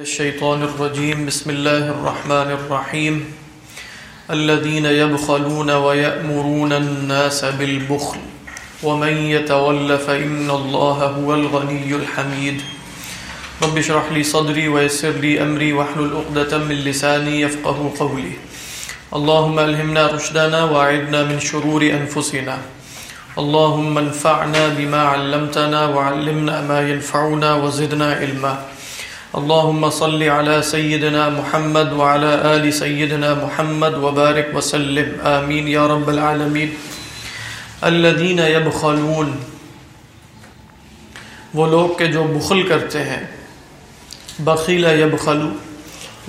الشيطان الرجيم. بسم الله الرحمن الرحيم. الذين يبخلون ويأمرون الناس بالبخل. ومن يتول فإن الله هو الغني الحميد. رب اشرح لي صدري ويسر لي أمري واحلل عقدة من لساني يفقه قولي. اللهم ألهمنا رشدنا وأعذنا من شرور أنفسنا. اللهم انفعنا بما علمتنا وعلمنا ما ينفعنا وزدنا علما. اللهم صل على سيدنا محمد وعلى آل سيدنا محمد وبارك وسلم. آمين يا رب العالمين. الذين يبخلون. وہ لوگ کے جو بخل کرتے ہیں. بخیل یبخلو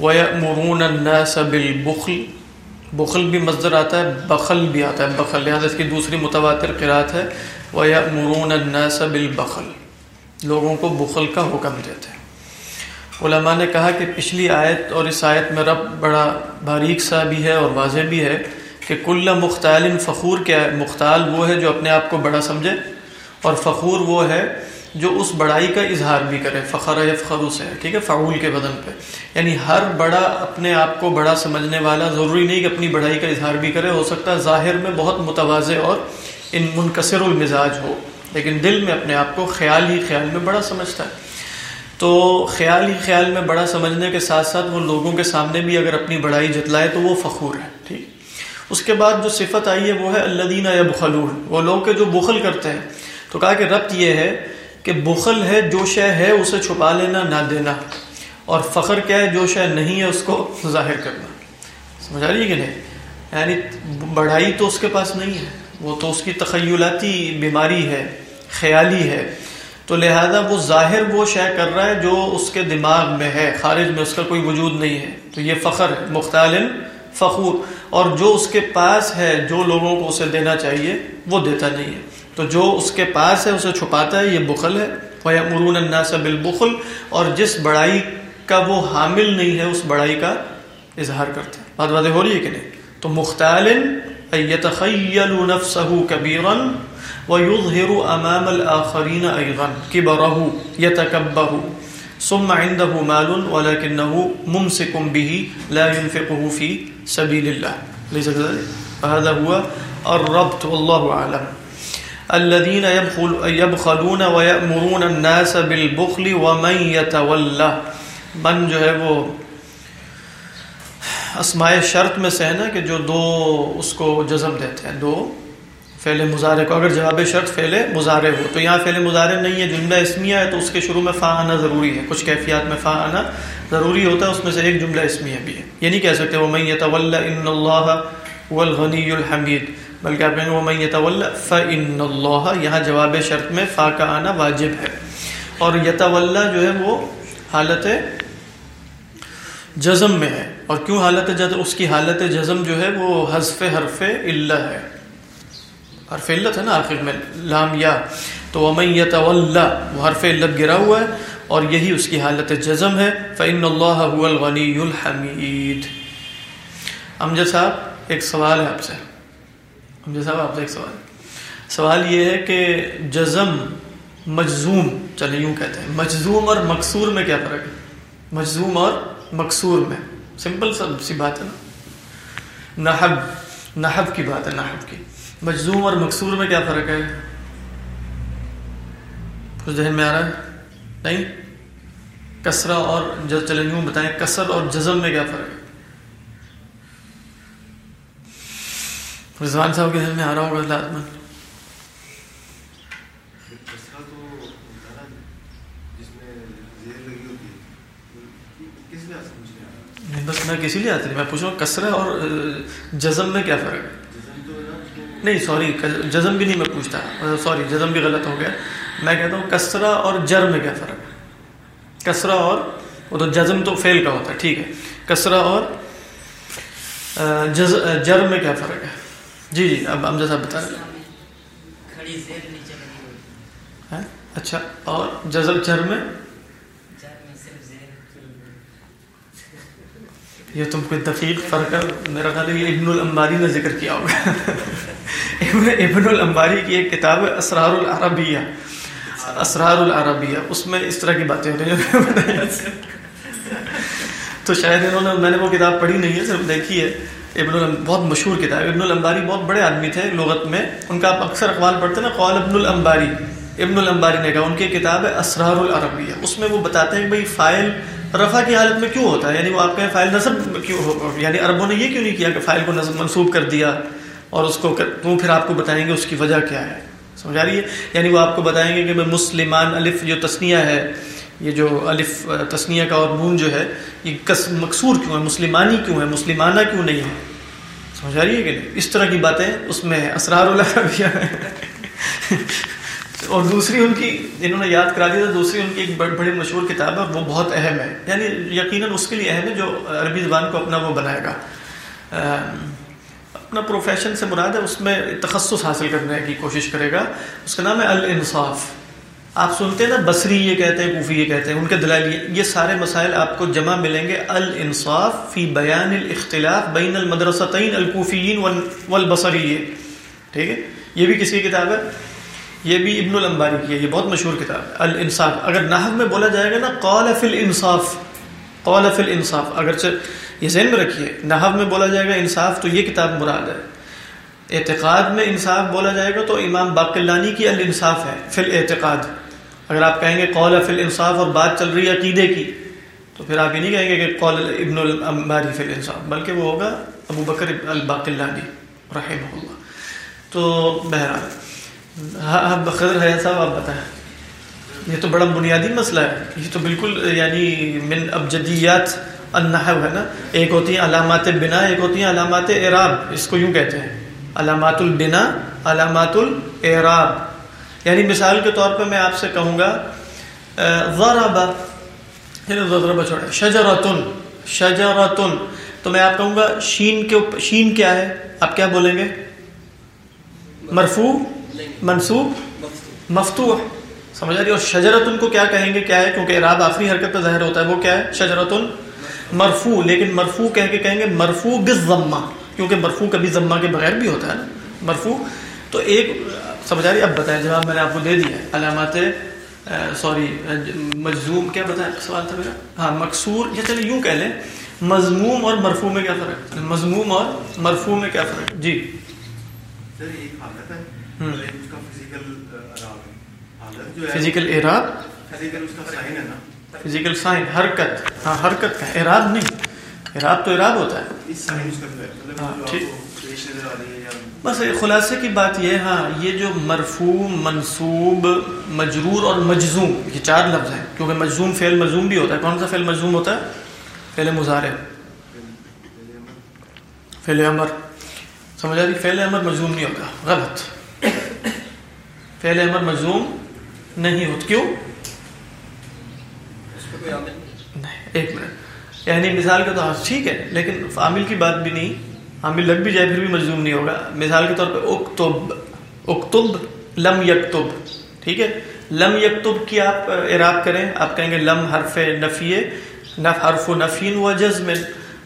ویأمرون الناس بالبخل. بخل بھی مصدر آتا ہے، بخل بھی آتا ہے، بخل. لہذا اس کی دوسری متواتر قرات ہے وَيَأْمُرُونَ النَّاسَ بِالْبَخل. لوگوں کو بخل کا حکم دیتے ہیں۔ علماء نے کہا کہ پچھلی آیت اور اس آیت میں رب بڑا باریک سا بھی ہے اور واضح بھی ہے کہ کل مختال فخور کیا ہے؟ مختال وہ ہے جو اپنے آپ کو بڑا سمجھے اور فخور وہ ہے جو اس بڑائی کا اظہار بھی کرے۔ فخر یفخر سے ٹھیک ہے؟ فعول کے بدن پہ۔ یعنی ہر بڑا اپنے آپ کو بڑا سمجھنے والا ضروری نہیں کہ اپنی بڑائی کا اظہار بھی کرے، ہو سکتا ہے ظاہر میں بہت متوازے اور ان منکسر المزاج ہو، لیکن دل میں اپنے آپ کو خیال ہی خیال میں بڑا سمجھتا ہے۔ تو خیال ہی خیال میں بڑا سمجھنے کے ساتھ ساتھ وہ لوگوں کے سامنے بھی اگر اپنی بڑائی جتلائے تو وہ فخور ہے ٹھیک؟ اس کے بعد جو صفت آئی ہے وہ ہے اللہ دینا یا بخلون وہ لوگ کے جو بخل کرتے ہیں۔ تو کہا کہ ربط یہ ہے کہ بخل ہے، جو شے ہے اسے چھپا لینا، نہ دینا۔ اور فخر کیا ہے، جو شے نہیں ہے اس کو ظاہر کرنا۔ سمجھ آ رہی ہے کہ نہیں؟ یعنی بڑھائی تو اس کے پاس نہیں ہے۔ وہ تو اس کی تخیلاتی بیماری ہے، خیالی ہے۔ تو لہذا وہ ظاہر وہ شے کر رہا ہے جو اس کے دماغ میں ہے، خارج میں اس کا کوئی وجود نہیں ہے۔ تو یہ فخر ہے، مختال فخور۔ اور جو اس کے پاس ہے، جو لوگوں کو اسے دینا چاہیے، وہ دیتا نہیں ہے۔ تو جو اس کے پاس ہے، اسے چھپاتا ہے، یہ بخل ہے۔ مرون الناس بالبخل۔ اور جس بڑائی کا وہ حامل نہیں ہے، اس بڑائی کا اظہار کرتا ہے بات باتیں ہو رہی ہے کہ نہیں؟ تو مختال یتخیل نفسه کبیرا ويظهر امام الاخرين ايضا كبره يتكبر ثم عنده مال، ولكنه ممسك به لا ينفقه في سبيل الله ليس كذلك؟ هذا هو الربط، والله اعلم الذين يبخل، يبخلون ويأمرون الناس بالبخل ومن يتولى. من جو ہے وہ اسماء شرط میں سے ہے نا کہ جو دو اس کو جزم دیتے ہیں، دو فعل مظاہرے کو اگر جواب شرط فعل مظاہرے ہو، تو یہاں فعل مظاہرے نہیں ہے، جملہ اسمیہ ہے، تو اس کے شروع میں فا آنا ضروری ہے۔ کچھ کیفیات میں فا آنا ضروری ہوتا ہے، اس میں سے ایک جملہ اسمیہ بھی ہے۔ یہ نہیں کہہ سکتے وہ میں یتول ان اللہ الغنی الحمید بلکہ آپ کہیں وہ میں یتول ف ان اللہ یہاں جواب شرط میں فا کا آنا واجب ہے۔ اور یتول جو ہے، وہ حالت جزم میں ہے۔ اور کیوں حالت جزم؟ اس کی حالت جزم جو ہے، وہ حذف حرف اللہ ہے۔ حرف علت ہے نا آخر میں، لام یا۔ تو ومن یتولا وہ حرف علت گرا ہوا ہے، اور یہی اس کی حالت جزم ہے۔ فإن اللہ هو الغنی الحمید امجد صاحب، ایک سوال ہے آپ سے۔ امجد صاحب، آپ سے ایک سوال۔ سوال یہ ہے کہ جزم، مجزوم چلے یوں کہتے ہیں۔ مجزوم اور مقصور میں کیا فرق ہے؟ مجزوم اور مقصور میں۔ سمپل سب سی بات ہے نا۔ نحب نحب کی بات ہے، نحب کی۔ مجزوم اور مقصور میں کیا فرق ہے؟ کچھ ذہن میں آ رہا ہے؟ نہیں؟ کسرا اور چلیں یوں بتائیں کسر اور جزم میں کیا فرق ہے؟ رضوان صاحب کے ذہن میں آ رہا ہوگا لازمن بس میں کسی لیے آتی میں پوچھ رہا ہوں کسرا اور جزم میں کیا فرق ہے؟ نہیں سوری جزم بھی نہیں میں پوچھتا۔ سوری جزم بھی غلط ہو گیا۔ میں کہتا ہوں کسرا اور جر میں کیا فرق ہے؟ کسرا اور وہ تو جزم تو فیل کا ہوتا ہے ٹھیک ہے۔ کسرا اور جز جر میں کیا فرق ہے؟ جی جی اب ہم جیسا بتا رہے اچھا اور جزم جر میں؟ یہ تم کوئی دقیق فرق ہے؟ میرا خیال ہے یہ ابن الانباری نے ذکر کیا ہوگا۔ ابن ابن کی ایک کتاب ہے اسرار العربیہ۔ اسرار العربیہ۔ اس میں اس طرح کی باتیں ہو رہی ہیں۔ تو شاید انہوں نے میں نے وہ کتاب پڑھی نہیں ہے، صرف دیکھی ہے۔ ابن بہت مشہور کتاب ابن الامباری بہت بڑے آدمی تھے لغت میں۔ ان کا آپ اکثر اقوال پڑھتے نا قول ابن الامباری ابن الامباری نے کہا، ان کی کتاب ہے اسرار العربیہ۔ اس میں وہ بتاتے ہیں کہ بھائی فائل رفع کی حالت میں کیوں ہوتا ہے؟ یعنی وہ آپ کہیں فائل نصب کیوں ہو یعنی عربوں نے یہ کیوں نہیں کیا کہ فائل کو نصب منسوب کر دیا اور اس کو تو پھر آپ کو بتائیں گے اس کی وجہ کیا ہے؟ سمجھا رہی ہے؟ یعنی وہ آپ کو بتائیں گے کہ میں مسلمان الف جو تسنیہ ہے، یہ جو الف تسنیہ کا اور نون جو ہے، یہ کس مقصور کیوں ہے؟ مسلمانی کیوں ہے؟ مسلمانہ کیوں نہیں ہے؟ سمجھا رہی ہے کہ نہیں؟ اس طرح کی باتیں اس میں اسرار العربیہ اور دوسری ان کی انہوں نے یاد کرا دیا تھا دوسری ان کی ایک بڑی مشہور کتاب ہے، وہ بہت اہم ہے۔ یعنی یقیناً اس کے لیے اہم ہے جو عربی زبان کو اپنا وہ بنائے گا۔ اپنا پروفیشن سے مراد ہے، اس میں تخصص حاصل کرنے کی کوشش کرے گا۔ اس کا نام ہے الانصاف۔ آپ سنتے ہیں نا، بصری یہ کہتے ہیں، کوفی یہ کہتے ہیں، ان کے دلائل یہ سارے مسائل آپ کو جمع ملیں گے۔ الانصاف فی بیان الاختلاف بین المدرستین الکوفیین والبصری ٹھیک ہے؟ یہ بھی کس کی کتاب ہے؟ یہ بھی ابن الانباری کی ہے، یہ بہت مشہور کتاب ہے۔ الانصاف، اگر نحو میں بولا جائے گا نا قول فی الانصاف قول فی الانصاف، اگرچہ یہ ذہن میں رکھیے، نحو میں بولا جائے گا انصاف تو یہ کتاب مراد ہے۔ اعتقاد میں انصاف بولا جائے گا تو امام باقلانی کی الانصاف ہے، فی الاعتقاد۔ اگر آپ کہیں گے قول فی الانصاف اور بات چل رہی ہے عقیدے کی، تو پھر آپ یہ نہیں کہیں گے کہ قول ابن الانباری فی الانصاف، بلکہ وہ ہوگا ابو بکر الباقلانی رحمہ اللہ تو بہرحال ہاں, ہاں، خضر حیات صاحب، آپ بتائیں۔ یہ تو بڑا بنیادی مسئلہ ہے۔ یہ تو بالکل یعنی من ابجدیات النحو ہے نا۔ ایک ہوتی ہیں علامات بنا، ایک ہوتی ہیں علامات اعراب۔ اس کو یوں کہتے ہیں۔ علامات البنا، علامات الاعراب۔ یعنی مثال کے طور پہ میں آپ سے کہوں گا ضرب یعنی ضرب چھوڑے شجرتن شجرتن۔ تو میں آپ کہوں گا، شین کے شین کیا ہے؟ آپ کیا بولیں گے؟ مرفوع؟ منصوب مفتوح۔ سمجھ رہی جی، اور شجرتن کو کیا کہیں گے؟ کیا ہے؟ کیونکہ اعراب آخری حرکت پہ ظاہر ہوتا ہے، وہ کیا ہے؟ شجرتن مرفوع، لیکن مرفوع کہہ کے کہیں گے مرفوع بالضمہ، کیونکہ مرفوع کبھی ضمہ کے بغیر بھی ہوتا ہے نا، مرفوع۔ تو ایک، سمجھا رہی اب بتائیں جواب میں نے آپ کو دے دیا علامات سوری، مجزوم، کیا بتائیں؟ سوال تھا میرا؟ ہاں مقصور، یا چلے یوں کہہ لیں، مضموم اور مرفوع میں کیا فرق ہے؟ مضموم اور مرفوع میں کیا فرق جی۔ فزیکل اعراب فزیکل سائن حرکت۔ ہاں حرکت کا اعراب نہیں۔ اعراب تو اعراب ہوتا ہے۔ ہاں ٹھیک۔ بس خلاصے کی بات یہ ہاں یہ جو مرفوع منصوب مجرور اور مجزوم یہ چار لفظ ہیں۔ کیونکہ مجزوم فعل مجزوم بھی ہوتا ہے۔ کون سا فعل مجزوم ہوتا ہے؟ فعل مظاہرے فعل امر سمجھ آ رہی؟ فعل امر مجزوم نہیں ہوتا۔ غلط۔ فعل امر مجزوم نہیں ہوتا کیوں؟ ایک منٹ. یعنی مثال کے طور ٹھیک ہے لیکن عامل کی بات بھی نہیں. عامل لگ بھی جائے پھر بھی مجزوم نہیں ہوگا. مثال کے طور پہ اکتب اکتب لم یکتب. ٹھیک ہے؟ لم یکتب کی آپ اعراب کریں. آپ کہیں گے لم حرف نفیے نف حرف نفین و جزم.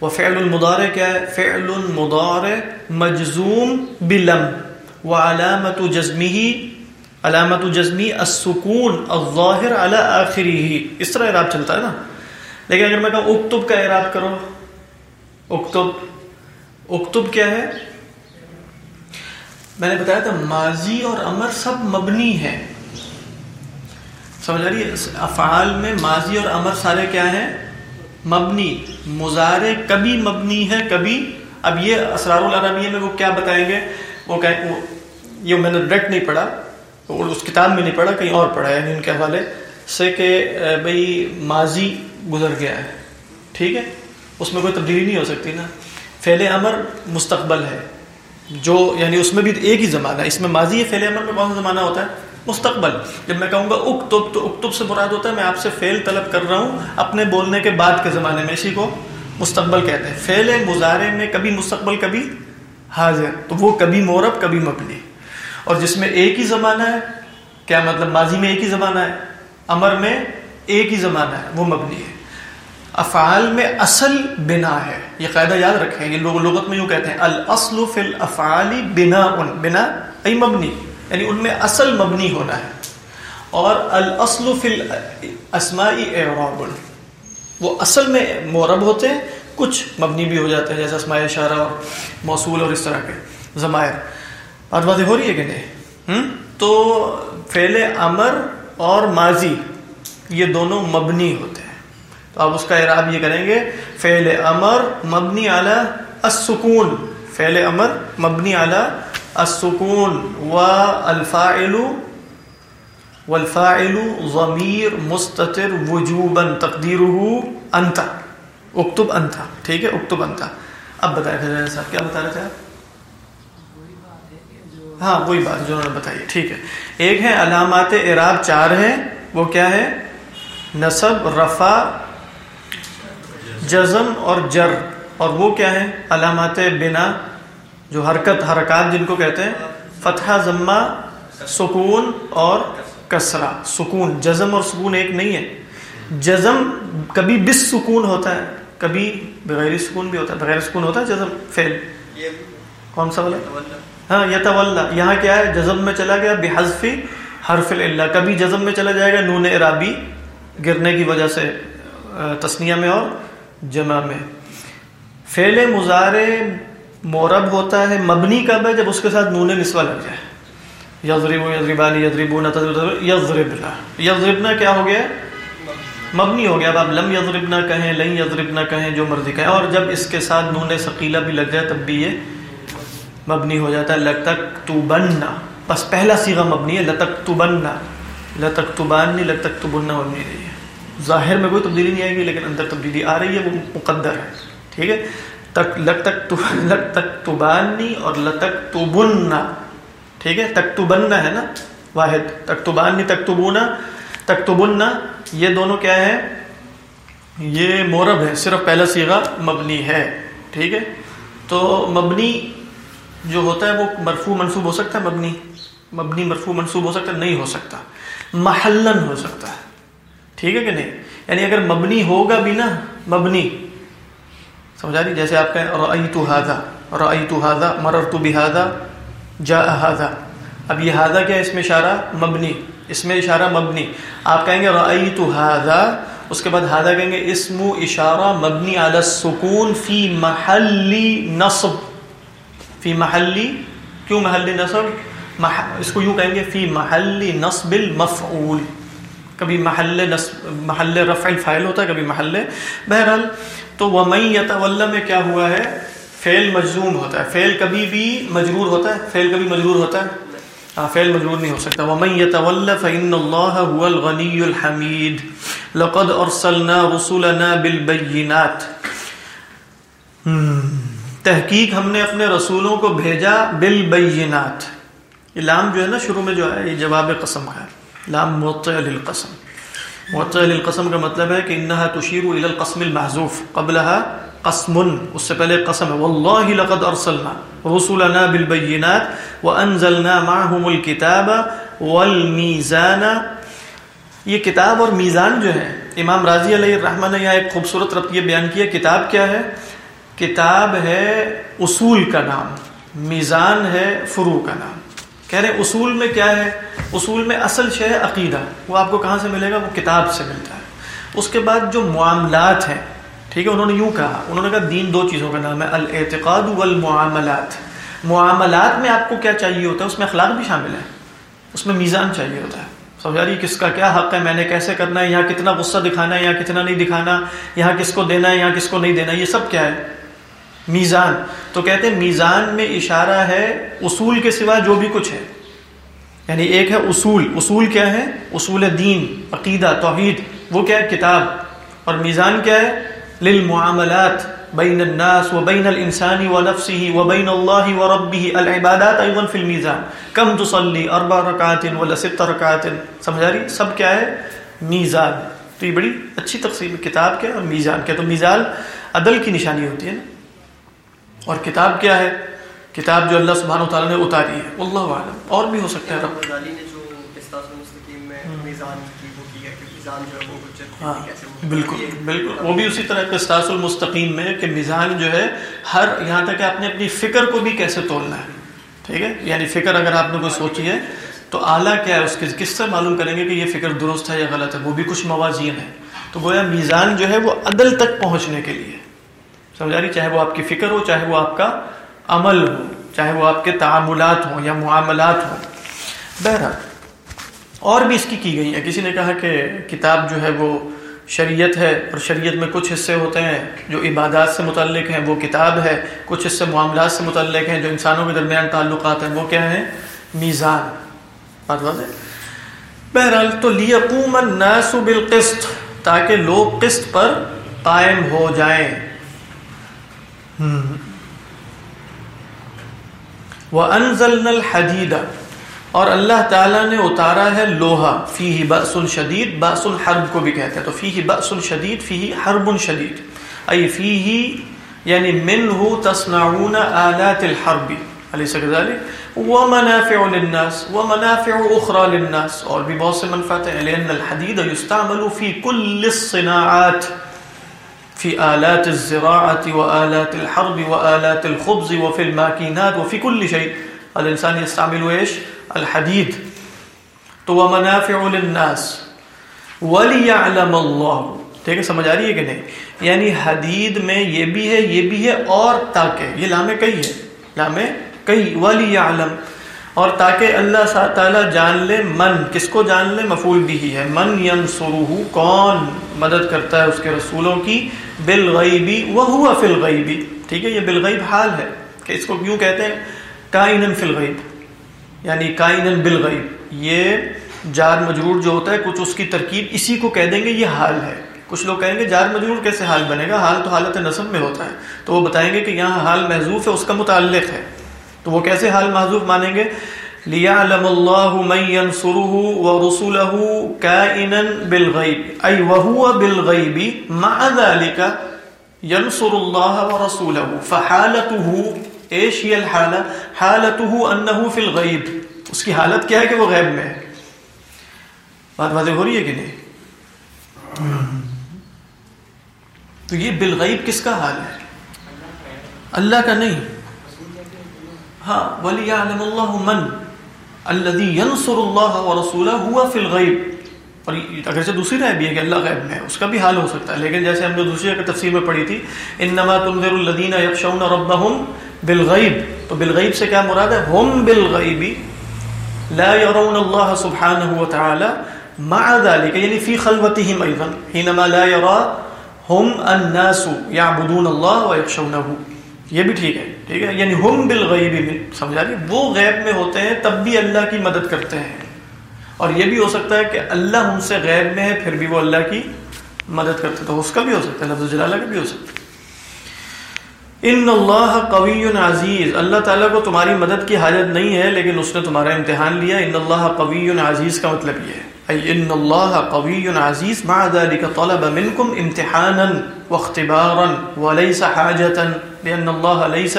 و فعل المضارع کیا ہے؟ فعل المضارع مجزوم بلم. و علامت جزمی علامت جزمی السکون الظاہر على آخری اس طرح اعراب چلتا ہے نا؟ لیکن اگر میں کہوں اکتب کا اعراب کرو اکتب اکتب کیا ہے؟ میں نے بتایا تھا ماضی اور امر سب مبنی ہے سمجھ رہی افعال میں ماضی اور امر سارے کیا ہیں؟ مبنی۔ مظاہرے کبھی مبنی ہے، کبھی۔ اب یہ اسرار العربیہ میں وہ کیا بتائیں گے؟ وہ کہ یہ میں نے ڈائریکٹ نہیں پڑھا۔ اس کتاب میں نہیں پڑھا، کہیں اور پڑھا یعنی ان کے حوالے سے کہ بھائی ماضی گزر گیا ہے۔ ٹھیک ہے؟ اس میں کوئی تبدیلی نہیں ہو سکتی نا۔ فعل امر مستقبل ہے۔ جو یعنی اس میں بھی ایک ہی زمانہ ہے اس میں ماضی ہے فعل امر میں کون سا زمانہ ہوتا ہے؟ مستقبل۔ جب میں کہوں گا اکتب، تو اکتب سے مراد ہوتا ہے، میں آپ سے فعل طلب کر رہا ہوں اپنے بولنے کے بعد کے زمانے میں، اسی کو مستقبل کہتے ہیں۔ فعل مظاہرے میں کبھی مستقبل، کبھی حاضر۔ تو وہ کبھی مورب، کبھی مبنی۔ اور جس میں ایک ہی زمانہ ہے، کیا مطلب ماضی میں ایک ہی زمانہ ہے؟ امر میں ایک ہی زمانہ ہے، وہ مبنی ہے۔ افعال میں اصل بنا ہے۔ یہ قاعدہ یاد رکھیں، یہ لوگ لغت میں یوں کہتے ہیں، الاصل فی الافعال بنا ان بنا ای مبنی یعنی ان میں اصل مبنی ہونا ہے۔ اور الاصل فی الاسماء اعراب، وہ اصل میں مورب ہوتے ہیں، کچھ مبنی بھی ہو جاتے ہیں، جیسے اسماء اشارہ اور موصول اور اس طرح کے ضمائر بات باتیں ہو رہی ہے کہ نہیں تو فعل امر اور ماضی، یہ دونوں مبنی ہوتے ہیں۔ تو آپ اس کا اعراب یہ کریں گے، فعل امر مبنی اعلی السکون۔ فعل امر مبنی اعلی السکون۔ و الفاعل والفاعل ضمیر مستتر وجوبا تقدیره انت اکتب انت ٹھیک ہے؟ اکتب انت اب بتائیں صاحب، کیا بتا رہے تھے آپ؟ ہاں وہی بات جو انہوں نے بتائی ٹھیک ہے۔ ایک ہے علامات اعراب چار ہیں۔ وہ کیا ہے؟ نصب رفع جزم اور جر۔ اور وہ کیا ہے؟ علامات بنا جو حرکت حرکات جن کو کہتے ہیں فتح ضمہ سکون اور کسرا سکون جزم اور سکون ایک نہیں ہے۔ جزم کبھی بس سکون ہوتا ہے کبھی بغیر سکون بھی ہوتا ہے۔ بغیر سکون ہوتا ہے جزم فیل کون سا والا؟ ہاں یتولا یہاں کیا ہے؟ جزم میں چلا گیا بحذفی حرف اللہ کبھی جزم میں چلا جائے گا نون ارابی گرنے کی وجہ سے تسنیہ میں اور جمع میں۔ فعل مظاہرے مورب ہوتا ہے، مبنی کب ہے؟ جب اس کے ساتھ نون نسوہ لگ جائے۔ یضرب یضربانی، یضربون یضربنا۔ یضربنا کیا ہو گیا؟ مبنی ہو گیا۔ اب آپ لم یضربنا کہیں، لن یضربنا کہیں، جو مرضی کہیں۔ اور جب اس کے ساتھ نون ثقیلہ بھی لگ جائے، تب بھی یہ مبنی ہو جاتا ہے لتک تو بننا بس پہلا سیغہ مبنی ہے لتک تو بننا لتک تو باننی لتک تو بننا مبنی رہی ہے۔ ظاہر میں کوئی تبدیلی نہیں آئے گی، لیکن اندر تبدیلی آ رہی ہے، وہ مقدر ہے۔ ٹھیک ہے؟ تک لگ تک تو لگ تک تو باننی اور لتک تو بننا ٹھیک ہے؟ تک تو بننا ہے نا؟ واحد۔ تک تو باننی تک تو بونا تک تو بننا یہ دونوں کیا ہے یہ مورب ہے صرف پہلا سیغہ مبنی ہے۔ ٹھیک ہے؟ تو مبنی جو ہوتا ہے وہ مرفوع منصوب ہو سکتا ہے، مبنی مبنی مرفوع منصوب ہو سکتا ہے، نہیں ہو سکتا، محلن ہو سکتا ہے۔ ٹھیک ہے کہ نہیں؟ یعنی اگر مبنی ہوگا بھی نا، مبنی۔ سمجھا رہی؟ جیسے آپ کہیں رأیتو ہاذا رأیتو ہاذا مررتو بہذا جاء ہاذا اب یہ ہاذا کیا ہے؟ اس میں اشارہ مبنی۔ اس میں اشارہ مبنی۔ آپ کہیں گے رأیتو ہاذا اس کے بعد ہاذا کہیں گے، اسم اشارہ مبنی علی السکون فی محلی نصب۔ فی محلی، کیوں محلی نصب؟ اس کو یوں کہیں گے فی محلی نصب المفعول۔ کبھی محل نصب محل رفع الفاعل ہوتا ہے، کبھی محل۔ بہرحال، تو ومن یتول میں کیا ہوا ہے؟ فعل مجزوم ہوتا ہے۔ فعل کبھی بھی مجرور ہوتا ہے، فعل کبھی مجرور ہوتا ہے۔ ہاں فعل مجرور نہیں ہو سکتا۔ ومن يتول فإن الله هو الغني الحميد۔ لقد ارسلنا رسلنا بالبينات۔ تحقیق ہم نے اپنے رسولوں کو بھیجا بالبینات۔ یہ لام جو ہے نا شروع میں جو ہے، یہ جواب قسم ہے۔ لام موطع للقسم۔ موطع للقسم کا مطلب ہے کہ انہا تشیر الى القسم المحذوف۔ قبلها قسم، اس سے پہلے قسم ہے۔ واللہ لقد ارسلنا رسولنا بالبینات وانزلنا معهم الكتاب والمیزان۔ یہ کتاب اور میزان جو ہے، امام راضی علیہ الرحمن نے یہاں ایک خوبصورت ربط یہ بیان کیا۔ کتاب کیا ہے؟ کتاب ہے اصول کا نام، میزان ہے فرو کا نام۔ کہہ رہے ہیں اصول میں کیا ہے؟ اصول میں اصل شے ہے عقیدہ۔ وہ آپ کو کہاں سے ملے گا؟ وہ کتاب سے ملتا ہے۔ اس کے بعد جو معاملات ہیں، ٹھیک ہے، انہوں نے یوں کہا، انہوں نے کہا دین دو چیزوں کا نام ہے، الاعتقاد والمعاملات۔ معاملات میں آپ کو کیا چاہیے ہوتا ہے؟ اس میں اخلاق بھی شامل ہے اس میں میزان چاہیے ہوتا ہے۔ سمجھا رہی کس کا کیا حق ہے؟ میں نے کیسے کرنا ہے؟ یہاں کتنا غصہ دکھانا ہے؟ یہاں کتنا نہیں دکھانا؟ یہاں کس کو دینا ہے؟ یہاں کس کو نہیں دینا؟ یہ سب کیا ہے؟ میزان۔ تو کہتے ہیں میزان میں اشارہ ہے اصول کے سوا جو بھی کچھ ہے۔ یعنی ایک ہے اصول۔ اصول کیا ہے؟ اصول دین، عقیدہ، توحید۔ وہ کیا ہے؟ کتاب۔ اور میزان کیا ہے؟ للمعاملات بین الناس وبین الانسان ونفسه وبین اللہ وربه العبادات ایضا فی المیزان۔ کم تصلی اربع رکعات ولا ست رکعات۔ سمجھا رہی؟ سب کیا ہے؟ میزان۔ تو یہ بڑی اچھی تقسیم کتاب کیا اور میزان کیا تو میزان عدل کی نشانی ہوتی ہے نا۔ اور کتاب کیا ہے؟ کتاب جو اللہ سبحانہ تعالیٰ نے اتاری ہے۔ اللہ عالم اور بھی ہو سکتا ہے۔ ہاں۔ بالکل۔ بالکل۔ وہ بھی اسی طرح قسطاس المستقیم میں کہ میزان جو ہے ہر یہاں تک کہ آپ نے اپنی فکر کو بھی کیسے تولنا ہے۔ ٹھیک ہے؟ یعنی فکر اگر آپ نے کوئی سوچی ہے تو اعلیٰ کیا ہے؟ اس کے کس سے معلوم کریں گے کہ یہ فکر درست ہے یا غلط ہے؟ وہ بھی کچھ موازین ہے۔ تو گویا میزان جو ہے وہ عدل تک پہنچنے کے لیے۔ سمجھا رہی؟ چاہے وہ آپ کی فکر ہو، چاہے وہ آپ کا عمل ہو، چاہے وہ آپ کے تعاملات ہوں یا معاملات ہوں۔ بہرحال، اور بھی اس کی کی گئی ہے کسی نے کہا کہ کتاب جو ہے وہ شریعت ہے اور شریعت میں کچھ حصے ہوتے ہیں جو عبادات سے متعلق ہیں، وہ کتاب ہے، کچھ حصے معاملات سے متعلق ہیں جو انسانوں کے درمیان تعلقات ہیں۔ وہ کیا ہیں؟ میزان۔ بات بات ہے؟ بہرحال، تو لیقوم الناس بالقسط، تاکہ لوگ قسط پر قائم ہو جائیں۔ وَأَنزَلْنَا الْحَدِيدَ۔ اور اللہ تعالیٰ نے اتارا ہے لوہا فی ہی بأس شدید، بأس الحرب کو بھی کہتے ہیں۔ تو فی ہی بأس شدید فی ہی حرب شدید۔ ای فی ہی یعنی منہ تصنعون آلات الحرب۔ علیہ سکذالک ومنافع للناس، ومنافع اخرى للناس۔ اور بھی بہت سے منفعت ہیں۔ لأن الحدید يستعمل في كل الصناعات۔ في آلات الزراعة وآلات الحرب وآلات الخبز وفي الماكينات وفي كل شيء الإنسان يستعمل إيش؟ الحدید. تو وہ منافع للناس وليعلم اللہ. ٹھیک ہے سمجھ آ رہی ہے کہ نہیں؟ یعنی حدید میں یہ بھی ہے، یہ بھی ہے اور تاکہ. یہ لام کئی ہے لام کئی. وليعلم اور تاکہ اللہ تعالیٰ جان لے من، کس کو جان لے؟ مفول بھی ہی ہے۔ من ینصرہ کون مدد کرتا ہے اس کے رسولوں کی؟ بالغیبی وہو فی الغیبی ٹھیک ہے، یہ بالغیب حال ہے کہ اس کو کیوں کہتے ہیں؟ کائنن فی الغیب۔ یعنی کائن بالغیب۔ یہ جار مجرور جو ہوتا ہے، کچھ اس کی ترکیب اسی کو کہہ دیں گے، یہ حال ہے۔ کچھ لوگ کہیں گے، جار مجرور کیسے حال بنے گا؟ حال تو حالت نصب میں ہوتا ہے۔ تو وہ بتائیں گے کہ یہاں حال محضوف ہے، اس کا متعلق ہے۔ تو وہ کیسے حال محضوف مانیں گے؟ لِيَعْلَمَ اللَّهُ مَنْ يَنْصُرُهُ وَرُسُولَهُ كَائِنًا بِالْغَيْبِ، أي وَهُوَ بِالْغَيْبِ، مَعَ ذَلِكَ يَنْصُرُ اللَّهَ وَرَسُولَهُ. فَحَالَتُهُ ایش ہی الحالہ حالتہ انہو فی الغیب اس کی حالت کیا ہے کہ وہ غیب میں ہے؟ بات واضح ہو رہی ہے کہ نہیں؟ تو یہ بالغیب کس کا حال ہے؟ اللہ کا نہیں۔ ہاں ولی وَلِيَعْلَمُ اللَّهُ مَنْ الَّذِي يَنصُرُ اللَّهَ وَرَسُولَهُ هُوَ فِي الْغَيْبِ۔ اور اگرچہ دوسری رائے بھی ہے کہ اللہ غیب میں اس کا بھی حال ہو سکتا ہے۔ لیکن جیسے ہم نے دوسری اگر تفسیر میں پڑھی تھی انما تنذر الذین یخشون ربهم بالغیب تو بالغیب سے کیا مراد ہے؟ ہم بالغیب لا يرون اللہ سبحانہ وتعالی مع ذلك یعنی فی خلوتهم ایضا حینما لا يراهم الناس يعبدون اللہ ويخشونه۔ یہ بھی ٹھیک ہے۔ ٹھیک ہے؟ یعنی ہم بالغیب سمجھا رہی وہ غیب میں ہوتے ہیں، تب بھی اللہ کی مدد کرتے ہیں۔ اور یہ بھی ہو سکتا ہے کہ اللہ ان سے غیب میں ہے، پھر بھی وہ اللہ کی مدد کرتے تو اس کا بھی ہو سکتا ہے، لفظ جلالہ کا بھی ہو سکتا ہے۔ ان اللہ قوی عزیز۔ اللہ تعالیٰ کو تمہاری مدد کی حاجت نہیں ہے، لیکن اس نے تمہارا امتحان لیا۔ ان اللہ قوی عزیز کا مطلب یہ ہے۔ ای ان اللہ قوی عزیز، مع ذلك طلب منکم امتحانا واختبارا وليس حاجتا لان اللہ ليس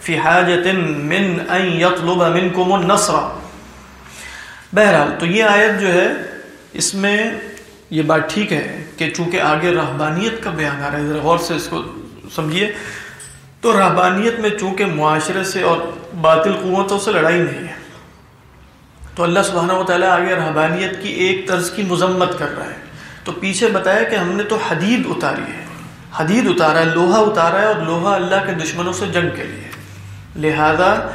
في حاجة من ان يطلب منكم النصر۔ بہرحال تو یہ آیت جو ہے، اس میں یہ بات ٹھیک ہے کہ چونکہ آگے رہبانیت کا بیان آ رہا ہے، ذرا غور سے اس کو سمجھیے۔ تو رہبانیت میں چونکہ معاشرے سے اور باطل قوتوں سے لڑائی نہیں ہے تو اللہ سبحانہ و تعالیٰ آگے رحبانیت کی ایک طرز کی مذمت کر رہا ہے۔ تو پیچھے بتایا کہ ہم نے تو حدید اتاری ہے۔ حدید اتارا ہے، لوہا اتارا ہے اور لوہا اللہ کے دشمنوں سے جنگ کے لیے۔ لہذا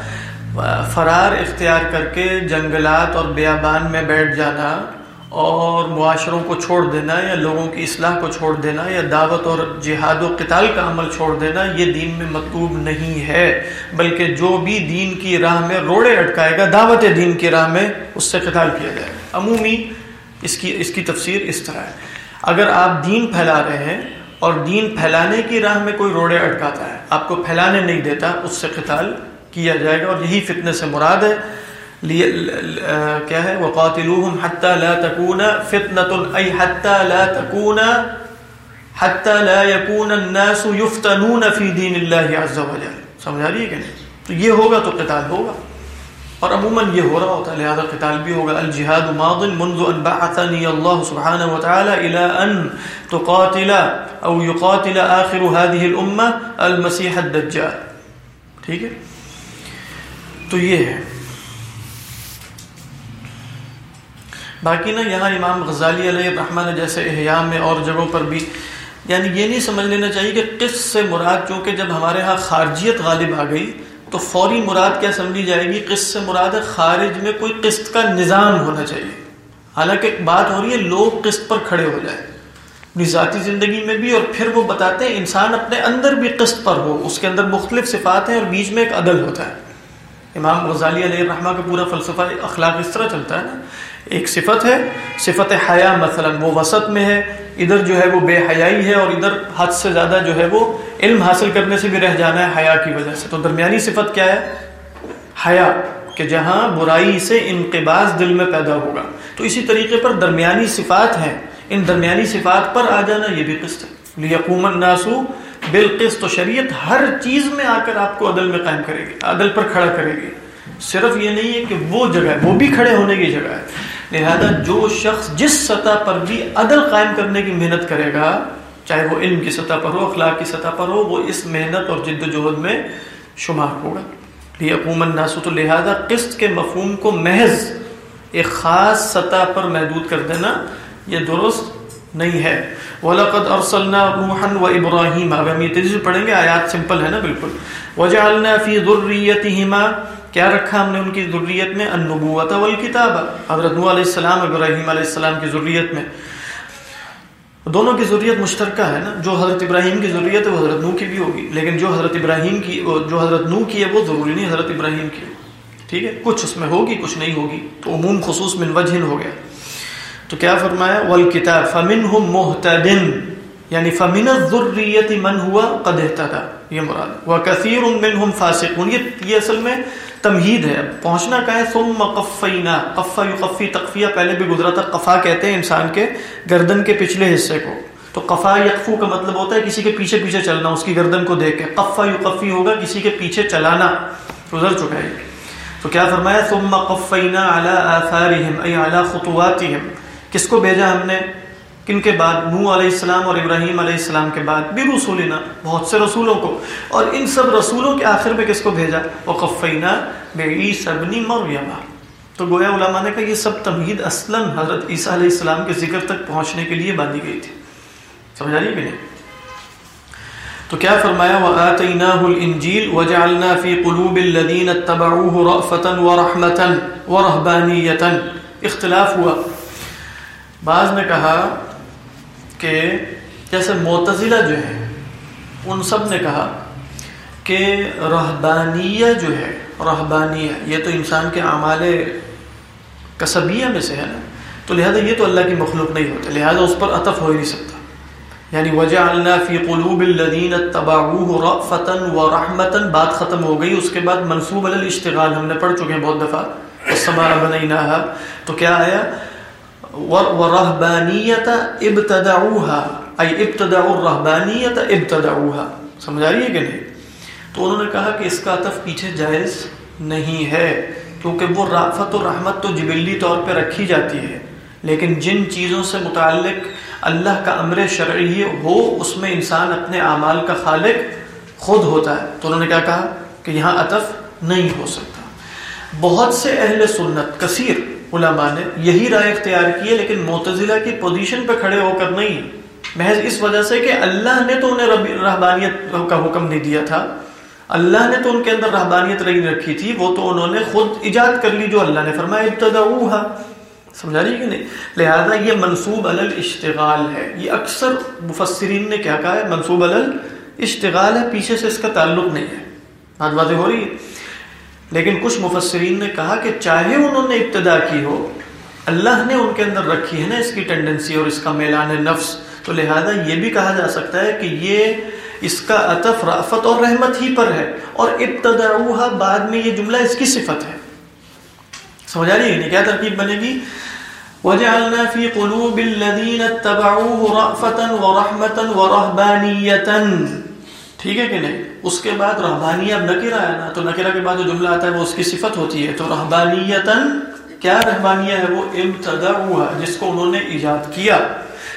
فرار اختیار کر کے جنگلات اور بیابان میں بیٹھ جانا اور معاشروں کو چھوڑ دینا یا لوگوں کی اصلاح کو چھوڑ دینا یا دعوت اور جہاد و قتال کا عمل چھوڑ دینا، یہ دین میں مطلوب نہیں ہے۔ بلکہ جو بھی دین کی راہ میں روڑے اٹکائے گا، دعوت دین کی راہ میں اس سے قتال کیا جائے گا۔ عمومی اس کی اس کی تفسیر اس طرح ہے۔ اگر آپ دین پھیلا رہے ہیں اور دین پھیلانے کی راہ میں کوئی روڑے اٹکاتا ہے، آپ کو پھیلانے نہیں دیتا، اس سے قتال کیا جائے گا اور یہی فتنے سے مراد ہے۔ کیا ہے؟ وقاتلوہم حتی لا تکون فتنة، ای حتی لا تکون حتی لا یکون الناس یفتنون فی دین اللہ عز و جل سمجھا رہی ہے کہ نہیں؟ تو یہ ہوگا تو قتال ہوگا۔ اور عموماً یہ ہو رہا ہوتا ہے، لہذا قتال بھی ہوگا۔ الجہاد ماض منذ ان بعثنی اللہ سبحانہ وتعالی الى ان تقاتل او يقاتل آخر هذه الامہ المسیح الدجال۔ ٹھیک ہے؟ تو یہ ہے۔ باقی نا یہاں امام غزالی علیہ الرحمٰن جیسے احیاء میں اور جگہوں پر بھی یعنی یہ نہیں سمجھ لینا چاہیے کہ قسط سے مراد، چونکہ جب ہمارے ہاں خارجیت غالب آ گئی، تو فوری مراد کیا سمجھی جائے گی؟ قسط سے مراد خارج میں کوئی قسط کا نظام ہونا چاہیے۔ حالانکہ بات ہو رہی ہے، لوگ قسط پر کھڑے ہو جائیں۔ اپنی ذاتی زندگی میں بھی، اور پھر وہ بتاتے ہیں انسان اپنے اندر بھی قسط پر ہو۔ اس کے اندر مختلف صفات ہیں اور بیچ میں ایک عدل ہوتا ہے۔ امام غزالی علیہ الرحمہ کا پورا فلسفہ، اخلاق اس طرح چلتا ہے نا؟ ایک صفت ہے، صفت حیا مثلا، وہ وسط میں ہے، ادھر جو ہے وہ بے حیائی ہے اور ادھر حد سے زیادہ جو ہے وہ علم حاصل کرنے سے بھی رہ جانا ہے حیا کی وجہ سے۔ تو درمیانی صفت کیا ہے؟ حیا، کہ جہاں برائی سے انقباز دل میں پیدا ہوگا۔ تو اسی طریقے پر درمیانی صفات ہیں۔ ان درمیانی صفات پر آ جانا یہ بھی قسط ہے۔ لیقوم الناسو بالقسط و شریعت ہر چیز میں آ کر آپ کو عدل میں قائم کرے گی، عدل پر کھڑا کرے گی۔ صرف یہ نہیں ہے کہ وہ جگہ ہے، وہ بھی کھڑے ہونے کی جگہ ہے۔ لہذا جو شخص جس سطح پر بھی عدل قائم کرنے کی محنت کرے گا، چاہے وہ علم کی سطح پر ہو، اخلاق کی سطح پر ہو، وہ اس محنت اور جد و جہد میں شمار ہوگا۔ لیقوم الناسو تو لہذا قسط کے مفہوم کو محض ایک خاص سطح پر محدود کر دینا یہ درست نہیں ہے۔ وَلَقَدْ أَرْسَلْنَا رُوحًا وَإِبْرَاهِيمَ۔ اب ہم یہ تیزی سے پڑھیں گے، آیات سمپل ہے نا بالکل۔ وَجَعَلْنَا فِي ذُرِّيَّتِهِمَا۔ کیا رکھا ہم نے ان کی ذریت میں؟ النبوت والکتاب حضرت نوح علیہ السلام، ابراہیم علیہ السلام کی ذریت میں۔ دونوں کی ضروریت مشترکہ ہے نا۔ جو حضرت ابراہیم کی ضروریت ہے، وہ حضرت نو کی بھی ہوگی۔ لیکن جو حضرت ابراہیم کی جو حضرت نو کی ہے، وہ ضروری نہیں حضرت ابراہیم کی۔ ٹھیک ہے؟ کچھ اس میں ہوگی، کچھ نہیں ہوگی۔ تو عموم خصوص من وجہ ہو گیا۔ تو کیا فرمایا؟ والکتاب فمنهم مهتدن یعنی فمن الذریت من ہوا قد اهتدى یہ مراد۔ وکثیر منهم فاسقون، یہ اصل میں تمہید ہے۔ پہنچنا کا ہے؟ ثم قفینا، قفا یقفی، تقفیہ پہلے بھی گزرا تھا۔ قفا کہتے ہیں انسان کے گردن کے پچھلے حصے کو۔ تو قفا یقفو کا مطلب ہوتا ہے کسی کے پیچھے پیچھے چلنا، اس کی گردن کو دیکھ کے۔ قفا یقفی ہوگا کسی کے پیچھے چلانا۔ گزر چکا ہے۔ تو کیا فرمایا؟ ثم قفینا علی آثارهم ای علی خطواتهم کس کو بھیجا ہم نے؟ کن کے بعد؟ نو علیہ السلام اور ابراہیم علیہ السلام کے بعد، بھی رسولنا، بہت سے رسولوں کو۔ اور ان سب رسولوں کے آخر میں کس کو بھیجا؟ وہ قفینہ بے سبنی موریما تو گویا علماء نے کہا یہ سب تمہید اصلا حضرت عیسیٰ علیہ السلام کے ذکر تک پہنچنے کے لیے باندھی گئی تھی۔ سمجھا رہی کہ نہیں؟ تو کیا فرمایا؟ وَآتَيْنَاهُ الْإِنجِيلِ وَجَعَلْنَا فِي قُلُوبِ الَّذِينَ اتَّبَعُوهُ رَأْفَةً وَرَحْمَةً وَرَهْبَانِيَّةً۔ اختلاف ہوا۔ بعض نے کہا کہ جیسے معتزلہ جو ہے ان سب نے کہا کہ رہبانیہ جو ہے، رہبانیہ، یہ تو انسان کے اعمال کسبیہ میں سے ہے نا، تو لہذا یہ تو اللہ کی مخلوق نہیں ہوتا لہذا اس پر عطف ہو ہی نہیں سکتا۔ یعنی وجہ اللہ فی قلوب الذین اتبعوه رأفتا و رحمتا بات ختم ہو گئی، اس کے بعد منصوب الاشتغال، ہم نے پڑھ چکے ہیں بہت دفعہ۔ تو کیا آیا؟ ورهبانیت ابتدعوها ای ابتدعوا الرهبانیت ابتدعوها سمجھ رہی ہے کہ نہیں؟ تو انہوں نے کہا کہ اس کا عطف پیچھے جائز نہیں ہے، کیونکہ وہ رافت و رحمت تو جبلی طور پہ رکھی جاتی ہے، لیکن جن چیزوں سے متعلق اللہ کا امر شرعی ہو، اس میں انسان اپنے اعمال کا خالق خود ہوتا ہے۔ تو انہوں نے کیا کہا؟ کہ یہاں عطف نہیں ہو سکتا۔ بہت سے اہل سنت، کثیر علماء نے یہی رائے اختیار کی ہے، لیکن معتزلہ کی پوزیشن پہ کھڑے ہو کر نہیں۔ محض اس وجہ سے کہ اللہ نے تو انہیں رہبانیت کا حکم نہیں دیا تھا۔ اللہ نے تو ان کے اندر رہبانیت رہی رکھی تھی، وہ تو انہوں نے خود ایجاد کر لی جو اللہ نے فرمایا ابتدا سمجھا رہی کہ نہیں؟ لہذا یہ منصوب علل اشتغال ہے۔ یہ اکثر مفسرین نے کیا کہا ہے؟ منصوب علل اشتغال ہے، پیچھے سے اس کا تعلق نہیں ہے۔ بات باتیں ہو رہی ہے؟ لیکن کچھ مفسرین نے کہا کہ چاہے انہوں نے ابتدا کی ہو، اللہ نے ان کے اندر رکھی ہے نا اس کی ٹینڈنسی اور اس کا میلان نفس۔ تو لہذا یہ بھی کہا جا سکتا ہے کہ یہ اس کا عطف رافت اور رحمت ہی پر ہے اور ابتدا بعد میں یہ جملہ اس کی صفت ہے۔ سمجھا رہی ہے؟ یعنی کیا ترکیب بنے گی؟ وجعلنا في قلوب الذين اتبعوه رأفة ورحمة ورهبانية۔ ٹھیک ہے کہ نہیں؟ اس کے بعد رہبانیہ نکیرا ہے نا، تو نکرا کے بعد جو جملہ آتا ہے وہ اس کی صفت ہوتی ہے۔ تو رہبانیتن کیا رحبانیہ ہے؟ وہ امتدا ہوا جس کو انہوں نے ایجاد کیا۔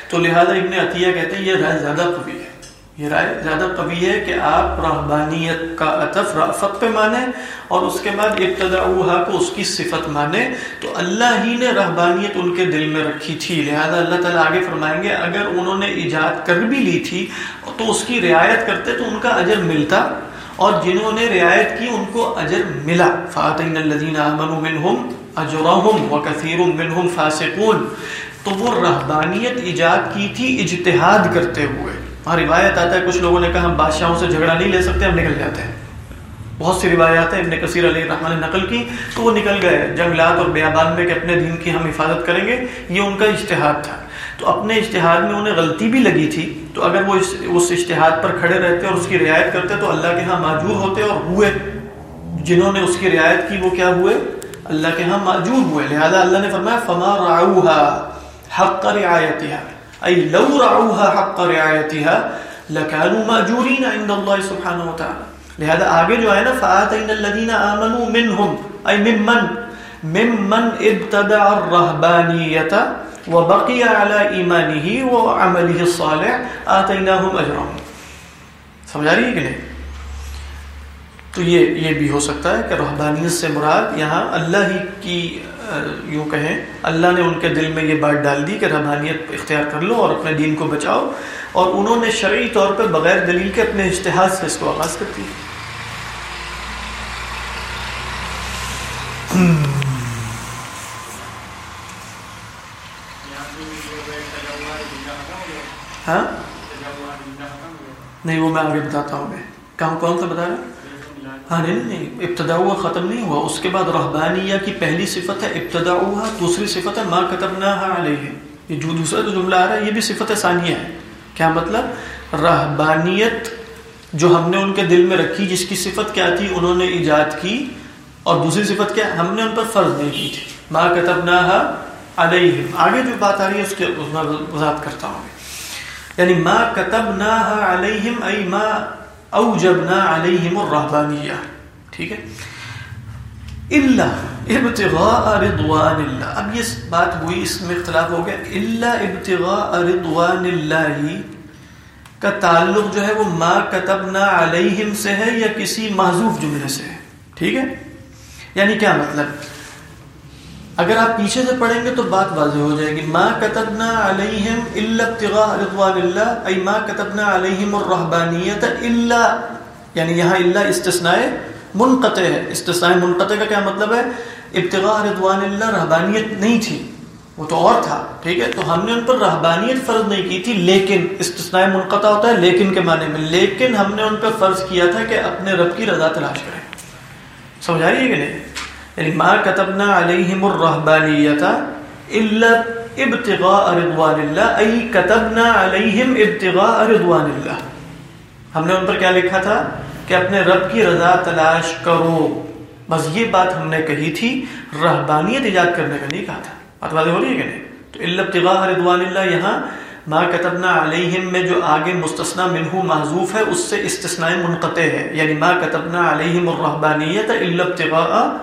تو لہذا ابن عطیہ کہتے ہیں یہ رہ زیادہ قوی ہے۔ یہ رائے زیادہ قوی ہے کہ آپ رحبانیت کا عطف رافت پہ مانیں اور اس کے بعد ابتدا کو اس کی صفت مانیں تو اللہ ہی نے رحبانیت ان کے دل میں رکھی تھی۔ لہذا اللہ تعالیٰ آگے فرمائیں گے، اگر انہوں نے ایجاد کر بھی لی تھی تو اس کی رعایت کرتے تو ان کا اجر ملتا اور جنہوں نے رعایت کی ان کو اجر ملا۔ فاتین الذین آمنوا منہم اجرہم وکثیر منہم فاسقون۔ تو وہ رہبانیت ایجاد کی تھی اجتہاد کرتے ہوئے۔ وہاں روایت آتا ہے، کچھ لوگوں نے کہا، ہم بادشاہوں سے جھگڑا نہیں لے سکتے، ہم نکل جاتے ہیں۔ بہت سی روایات ہیں، ابن کثیر علیہ الرحمٰن نے نقل کی، تو وہ نکل گئے۔ جنگلات اور بیابان میں کہ اپنے دین کی ہم حفاظت کریں گے، یہ ان کا اشتہاد تھا۔ تو اپنے اشتہاد میں انہیں غلطی بھی لگی تھی۔ تو اگر وہ اس اشتہاد پر کھڑے رہتے اور اس کی رعایت کرتے، تو اللہ کے ہاں معجور ہوتے اور ہوئے۔ جنہوں نے اس کی رعایت کی، وہ کیا ہوئے؟ اللہ کے ہاں معجور ہوئے۔ لہذا اللہ نے فرمایا، فما راؤها حق رعایتها۔ ای لو رعوها حق رعايتها لكانوا ماجورین عند الله سبحانه وتعالى. لہذا آگے جو ہے نا فآتین الذین آمنوا منہم ای ممن ممن ابتدع الرہبانیت وبقی علی ایمانہ وعملہ الصالح آتیناہم اجرہم سمجھا رہی ہے کہ نہیں؟ تو یہ یہ بھی ہو سکتا ہے کہ رہبانیت سے مراد یہاں اللہ ہی کی یوں کہیں، اللہ نے ان کے دل میں یہ بات ڈال دی کہ رحبانیت اختیار کر لو اور اپنے دین کو بچاؤ اور انہوں نے شرعی طور پر بغیر دلیل کے اپنے اشتہاد سے اس کو آغاز کر دی۔ ہاں؟ نہیں، وہ میں آگے بتاتا ہوں۔ میں کہاں، کون سا بتا رہا ہاں نہیں نہیں ابتدا ہوا ختم نہیں ہوا، اس کے بعد رہبانیہ کی پہلی صفت ہے ابتدا ہوا، دوسری صفت ہے ماں کتبنا علیہ یہ جو دوسرا جو جملہ آ رہا ہے، یہ بھی صفت ثانیہ ہے۔ کیا مطلب؟ رہبانیت جو ہم نے ان کے دل میں رکھی، جس کی صفت کیا تھی؟ انہوں نے ایجاد کی۔ اور دوسری صفت کیا؟ ہم نے ان پر فرض نہیں کی تھی۔ ماں کتبنا علیہ آگے جو بات آ رہی ہے، اس کے میں وضاحت کرتا ہوں۔ یعنی ماں کتبنا علیہم، ای ماں اوجبنا علیہم الرحبانیہ۔ ٹھیک ہے؟ اللہ ابتغاء رضوان اللہ۔ اب یہ بات ہوئی، اس میں اختلاف ہو گیا۔ اللہ ابتغاء رضوان اللہ کا تعلق جو ہے وہ ما کتبنا علیہم سے ہے یا کسی محضوف جملے سے ہے۔ ٹھیک ہے؟ یعنی کیا مطلب؟ اگر آپ پیچھے سے پڑھیں گے تو بات واضح ہو جائے گی۔ ما کتبنا علیہم الا ابتغاء رضوان اللہ ای ما کتبنا علیہم الرحبانیت الا یعنی یہاں الا استثناء منقطع ہے۔ استثناء منقطع کا کیا مطلب ہے؟ ابتغاء رضوان اللہ رہبانیت نہیں تھی۔ وہ تو اور تھا، ٹھیک ہے؟ تو ہم نے ان پر رہبانیت فرض نہیں کی تھی، لیکن استثناء منقطع ہوتا ہے لیکن کے معنی میں۔ لیکن ہم نے ان پر فرض کیا تھا کہ اپنے رب کی رضا تلاش کریں۔ سمجھا رہی ہے کہ نہیں؟ یعنی ما کتبنا علیہم الرحبانیت الا ابتغاء رضوان اللہ، ای کتبنا علیہم ابتغاء رضوان اللہ۔ ہم نے ان پر کیا لکھا تھا؟ کہ اپنے رب کی رضا تلاش کرو۔ بس یہ بات ہم نے کہی تھی، رہبانیت ایجاد کرنے کا نہیں کہا تھا۔ بات واضح ہو رہی ہے کہ نہیں؟ تو الا رضوان اللہ یہاں ما کتبنا علیہم میں جو آگے مستثنا منہو محذوف ہے، اس سے استثناء منقطع ہے۔ یعنی ما کتبنا علیہم الرحبانیت الا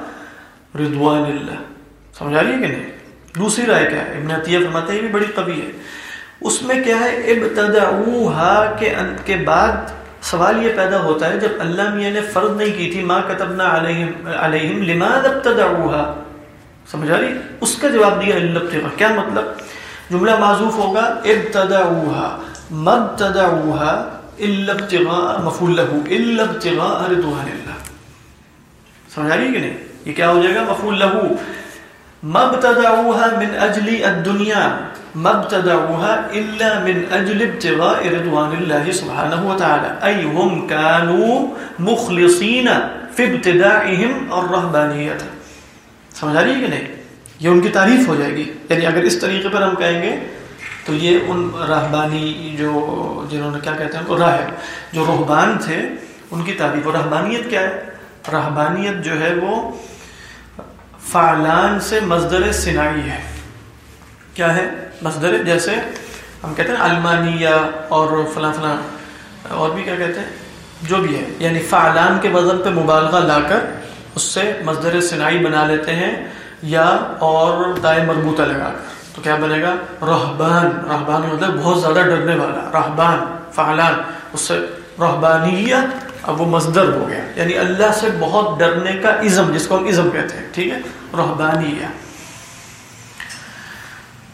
رضوان اللہ۔ سمجھا رہی ہے کہ نہیں؟ دوسری رائے کیا ہے؟ ابن عطیہ فرماتا ہے یہ بھی بڑی قوی ہے۔ اس میں کیا ہے؟ ابتدعوہا کے کے بعد سوال یہ پیدا ہوتا ہے جب اللہ میاں نے فرض نہیں کی تھی، ما کتبنا علیہم علیہم لماذ ابتدعوہا سمجھا رہی؟ اس کا جواب دیا اللہ کیا مطلب؟ جملہ معذوف ہوگا ابتدعوہا مبتدعوہا الا ابتغاء، مفعول له، الا ابتغاء رضوان اللہ۔ سمجھا رہی ہے کہ نہیں؟ یہ کیا ہو جائے گا؟ مفعول له مبتدعوها من اجل الدنيا مبتدعوها الا من اجل ابتغاء رضوان الله سبحانه وتعالى اي هم كانوا مخلصين في ابتداعهم الرهبانيه سمجھ رہی ہے کہ نہیں؟ یہ ان کی تعریف ہو جائے گی۔ یعنی اگر اس طریقے پر ہم کہیں گے، تو یہ ان رہبانی جو، جنہوں نے کیا کہتے ہیں راہب جو رہبان تھے، ان کی تعریف اور رہبانیت کیا ہے؟ رہبانیت جو ہے وہ فعلان سے مصدر سنائی ہے۔ کیا ہے؟ مصدر جیسے ہم کہتے ہیں المانیہ اور فلاں فلاں، اور بھی کیا کہتے ہیں؟ جو بھی ہے۔ یعنی فعلان کے وزن پہ مبالغہ لا کر اس سے مصدر سنائی بنا لیتے ہیں یا اور دائیں مربوطہ لگا کر۔ تو کیا بنے گا؟ رہبان۔ رہبان مطلب بہت زیادہ ڈرنے والا۔ رہبان فعلان اس سے رحبانیہ اب وہ مصدر ہو گیا۔ یعنی اللہ سے بہت ڈرنے کا ازم جس کو ہم ازم کہتے ہیں، ٹھیک ہے؟ رحبانیہ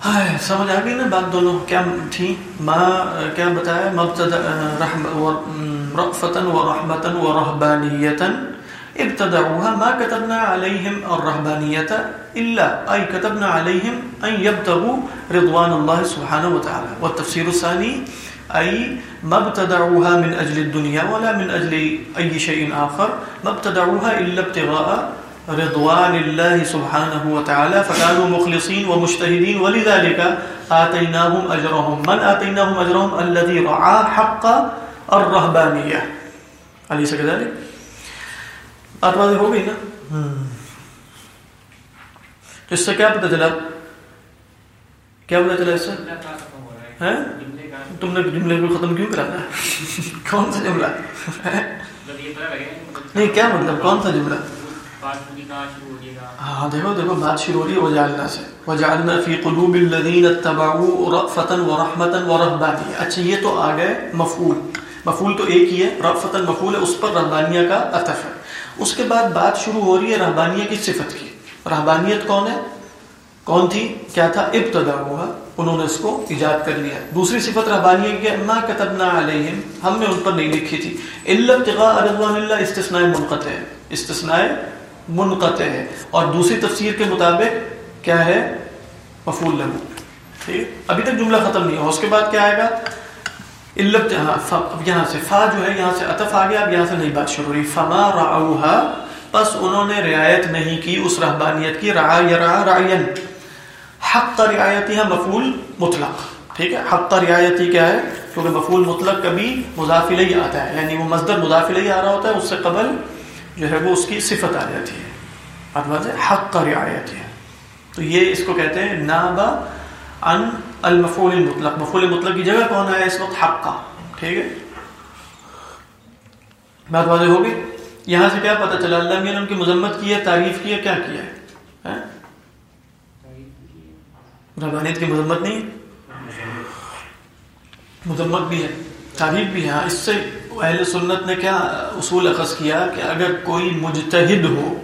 ہائے، سمجھ آ گئی نا بات دونوں؟ کیا تھی؟ ماں کیا بتایا؟ مبتدا رأفتا ورحمتا ورهبانية ابتدعوها ما كتبنا عليهم الرهبانية إلا أي كتبنا عليهم أن يبتغوا رضوان الله سبحانه وتعالى والتفسير الثاني أي ما ابتدعوها من أجل الدنيا ولا من أجل أي شيء آخر۔ ما ابتدعوها إلا ابتغاء رضوان الله سبحانه وتعالى فكانوا مخلصين ومجتهدين ولذلك آتيناهم أجرهم من آتيناهم أجرهم الذي رعى حق الرهبانية أليس كذلك؟ بات واضح ہو گئی نا؟ تو اس سے کیا پتہ چلا؟ کیا پتہ چلا اس سے؟ تم نے جملے کو ختم کیوں کرانا ہے؟ کون سا جملہ؟ نہیں کیا مطلب؟ کون سا جملہ؟ ہاں،, ہاں دیکھو دیکھو، بات شروع ہو رہی ہے وجعلنا سے۔ وجعلنا فی قلوب الذین اتبعوا رأفتا ورحمتا ورهبانیہ اچھا یہ تو آ گئے مفعول۔ مفعول تو ایک ہی ہے رأفتا مفعول ہے، اس پر رہبانیہ کا عطف ہے۔ اس کے بعد بات شروع ہو رہی ہے رہبانیہ کی صفت کی۔ رہبانیت کون ہے؟ کون تھی؟ کیا تھا؟ ابتدا ہوا۔ انہوں نے اس کو ایجاد کر لیا۔ دوسری صفت رہبانیہ کی ما کتبنا علیہم ہم نے ان پر نہیں لکھی تھی۔ الا ابتغاء رضوان اللہ استثناء منقطع ہے۔ استثناء منقطع ہے اور دوسری تفسیر کے مطابق کیا ہے؟ مفعول لہو ٹھیک ابھی تک جملہ ختم نہیں ہوا۔ اس کے بعد کیا آئے گا؟ ہاں، اب یہاں سے فا جو ہے، یہاں سے عطف آ گیا، اب یہاں سے نہیں بات شروع ہوئی فما رعوها پس انہوں نے رعایت نہیں کی، اس رہبانیت کی۔ رعا، یرا، رعین۔ حق رعایتی ہے مفعول مطلق۔ ٹھیک ہے؟ حق کا رعایتی کیا ہے؟ کیونکہ مفعول مطلق کبھی مضاف الیہ آتا ہے یعنی وہ مصدر مضاف الیہ آ رہا ہوتا ہے، اس سے قبل جو ہے وہ اس کی صفت آ جاتی ہے۔ مطلب بات ادواز حق کا رعایت ہے۔ تو یہ اس کو کہتے ہیں نابا ان المفعول المطلق۔ مفعول مطلق کی جگہ کون ہے اس وقت؟ حق کا۔ ٹھیک ہے؟ بات واضح ہوگی؟ یہاں سے کیا پتہ چلا؟ اللہ نے ان کی مذمت کی ہے، تعریف کی ہے، کیا کیا ہے؟ ہاں؟ ربانیت کی مذمت نہیں مذمت بھی ہے، تعریف بھی ہے۔ ہاں، اس سے اہل سنت نے کیا اصول اخذ کیا کہ اگر کوئی مجتہد ہو،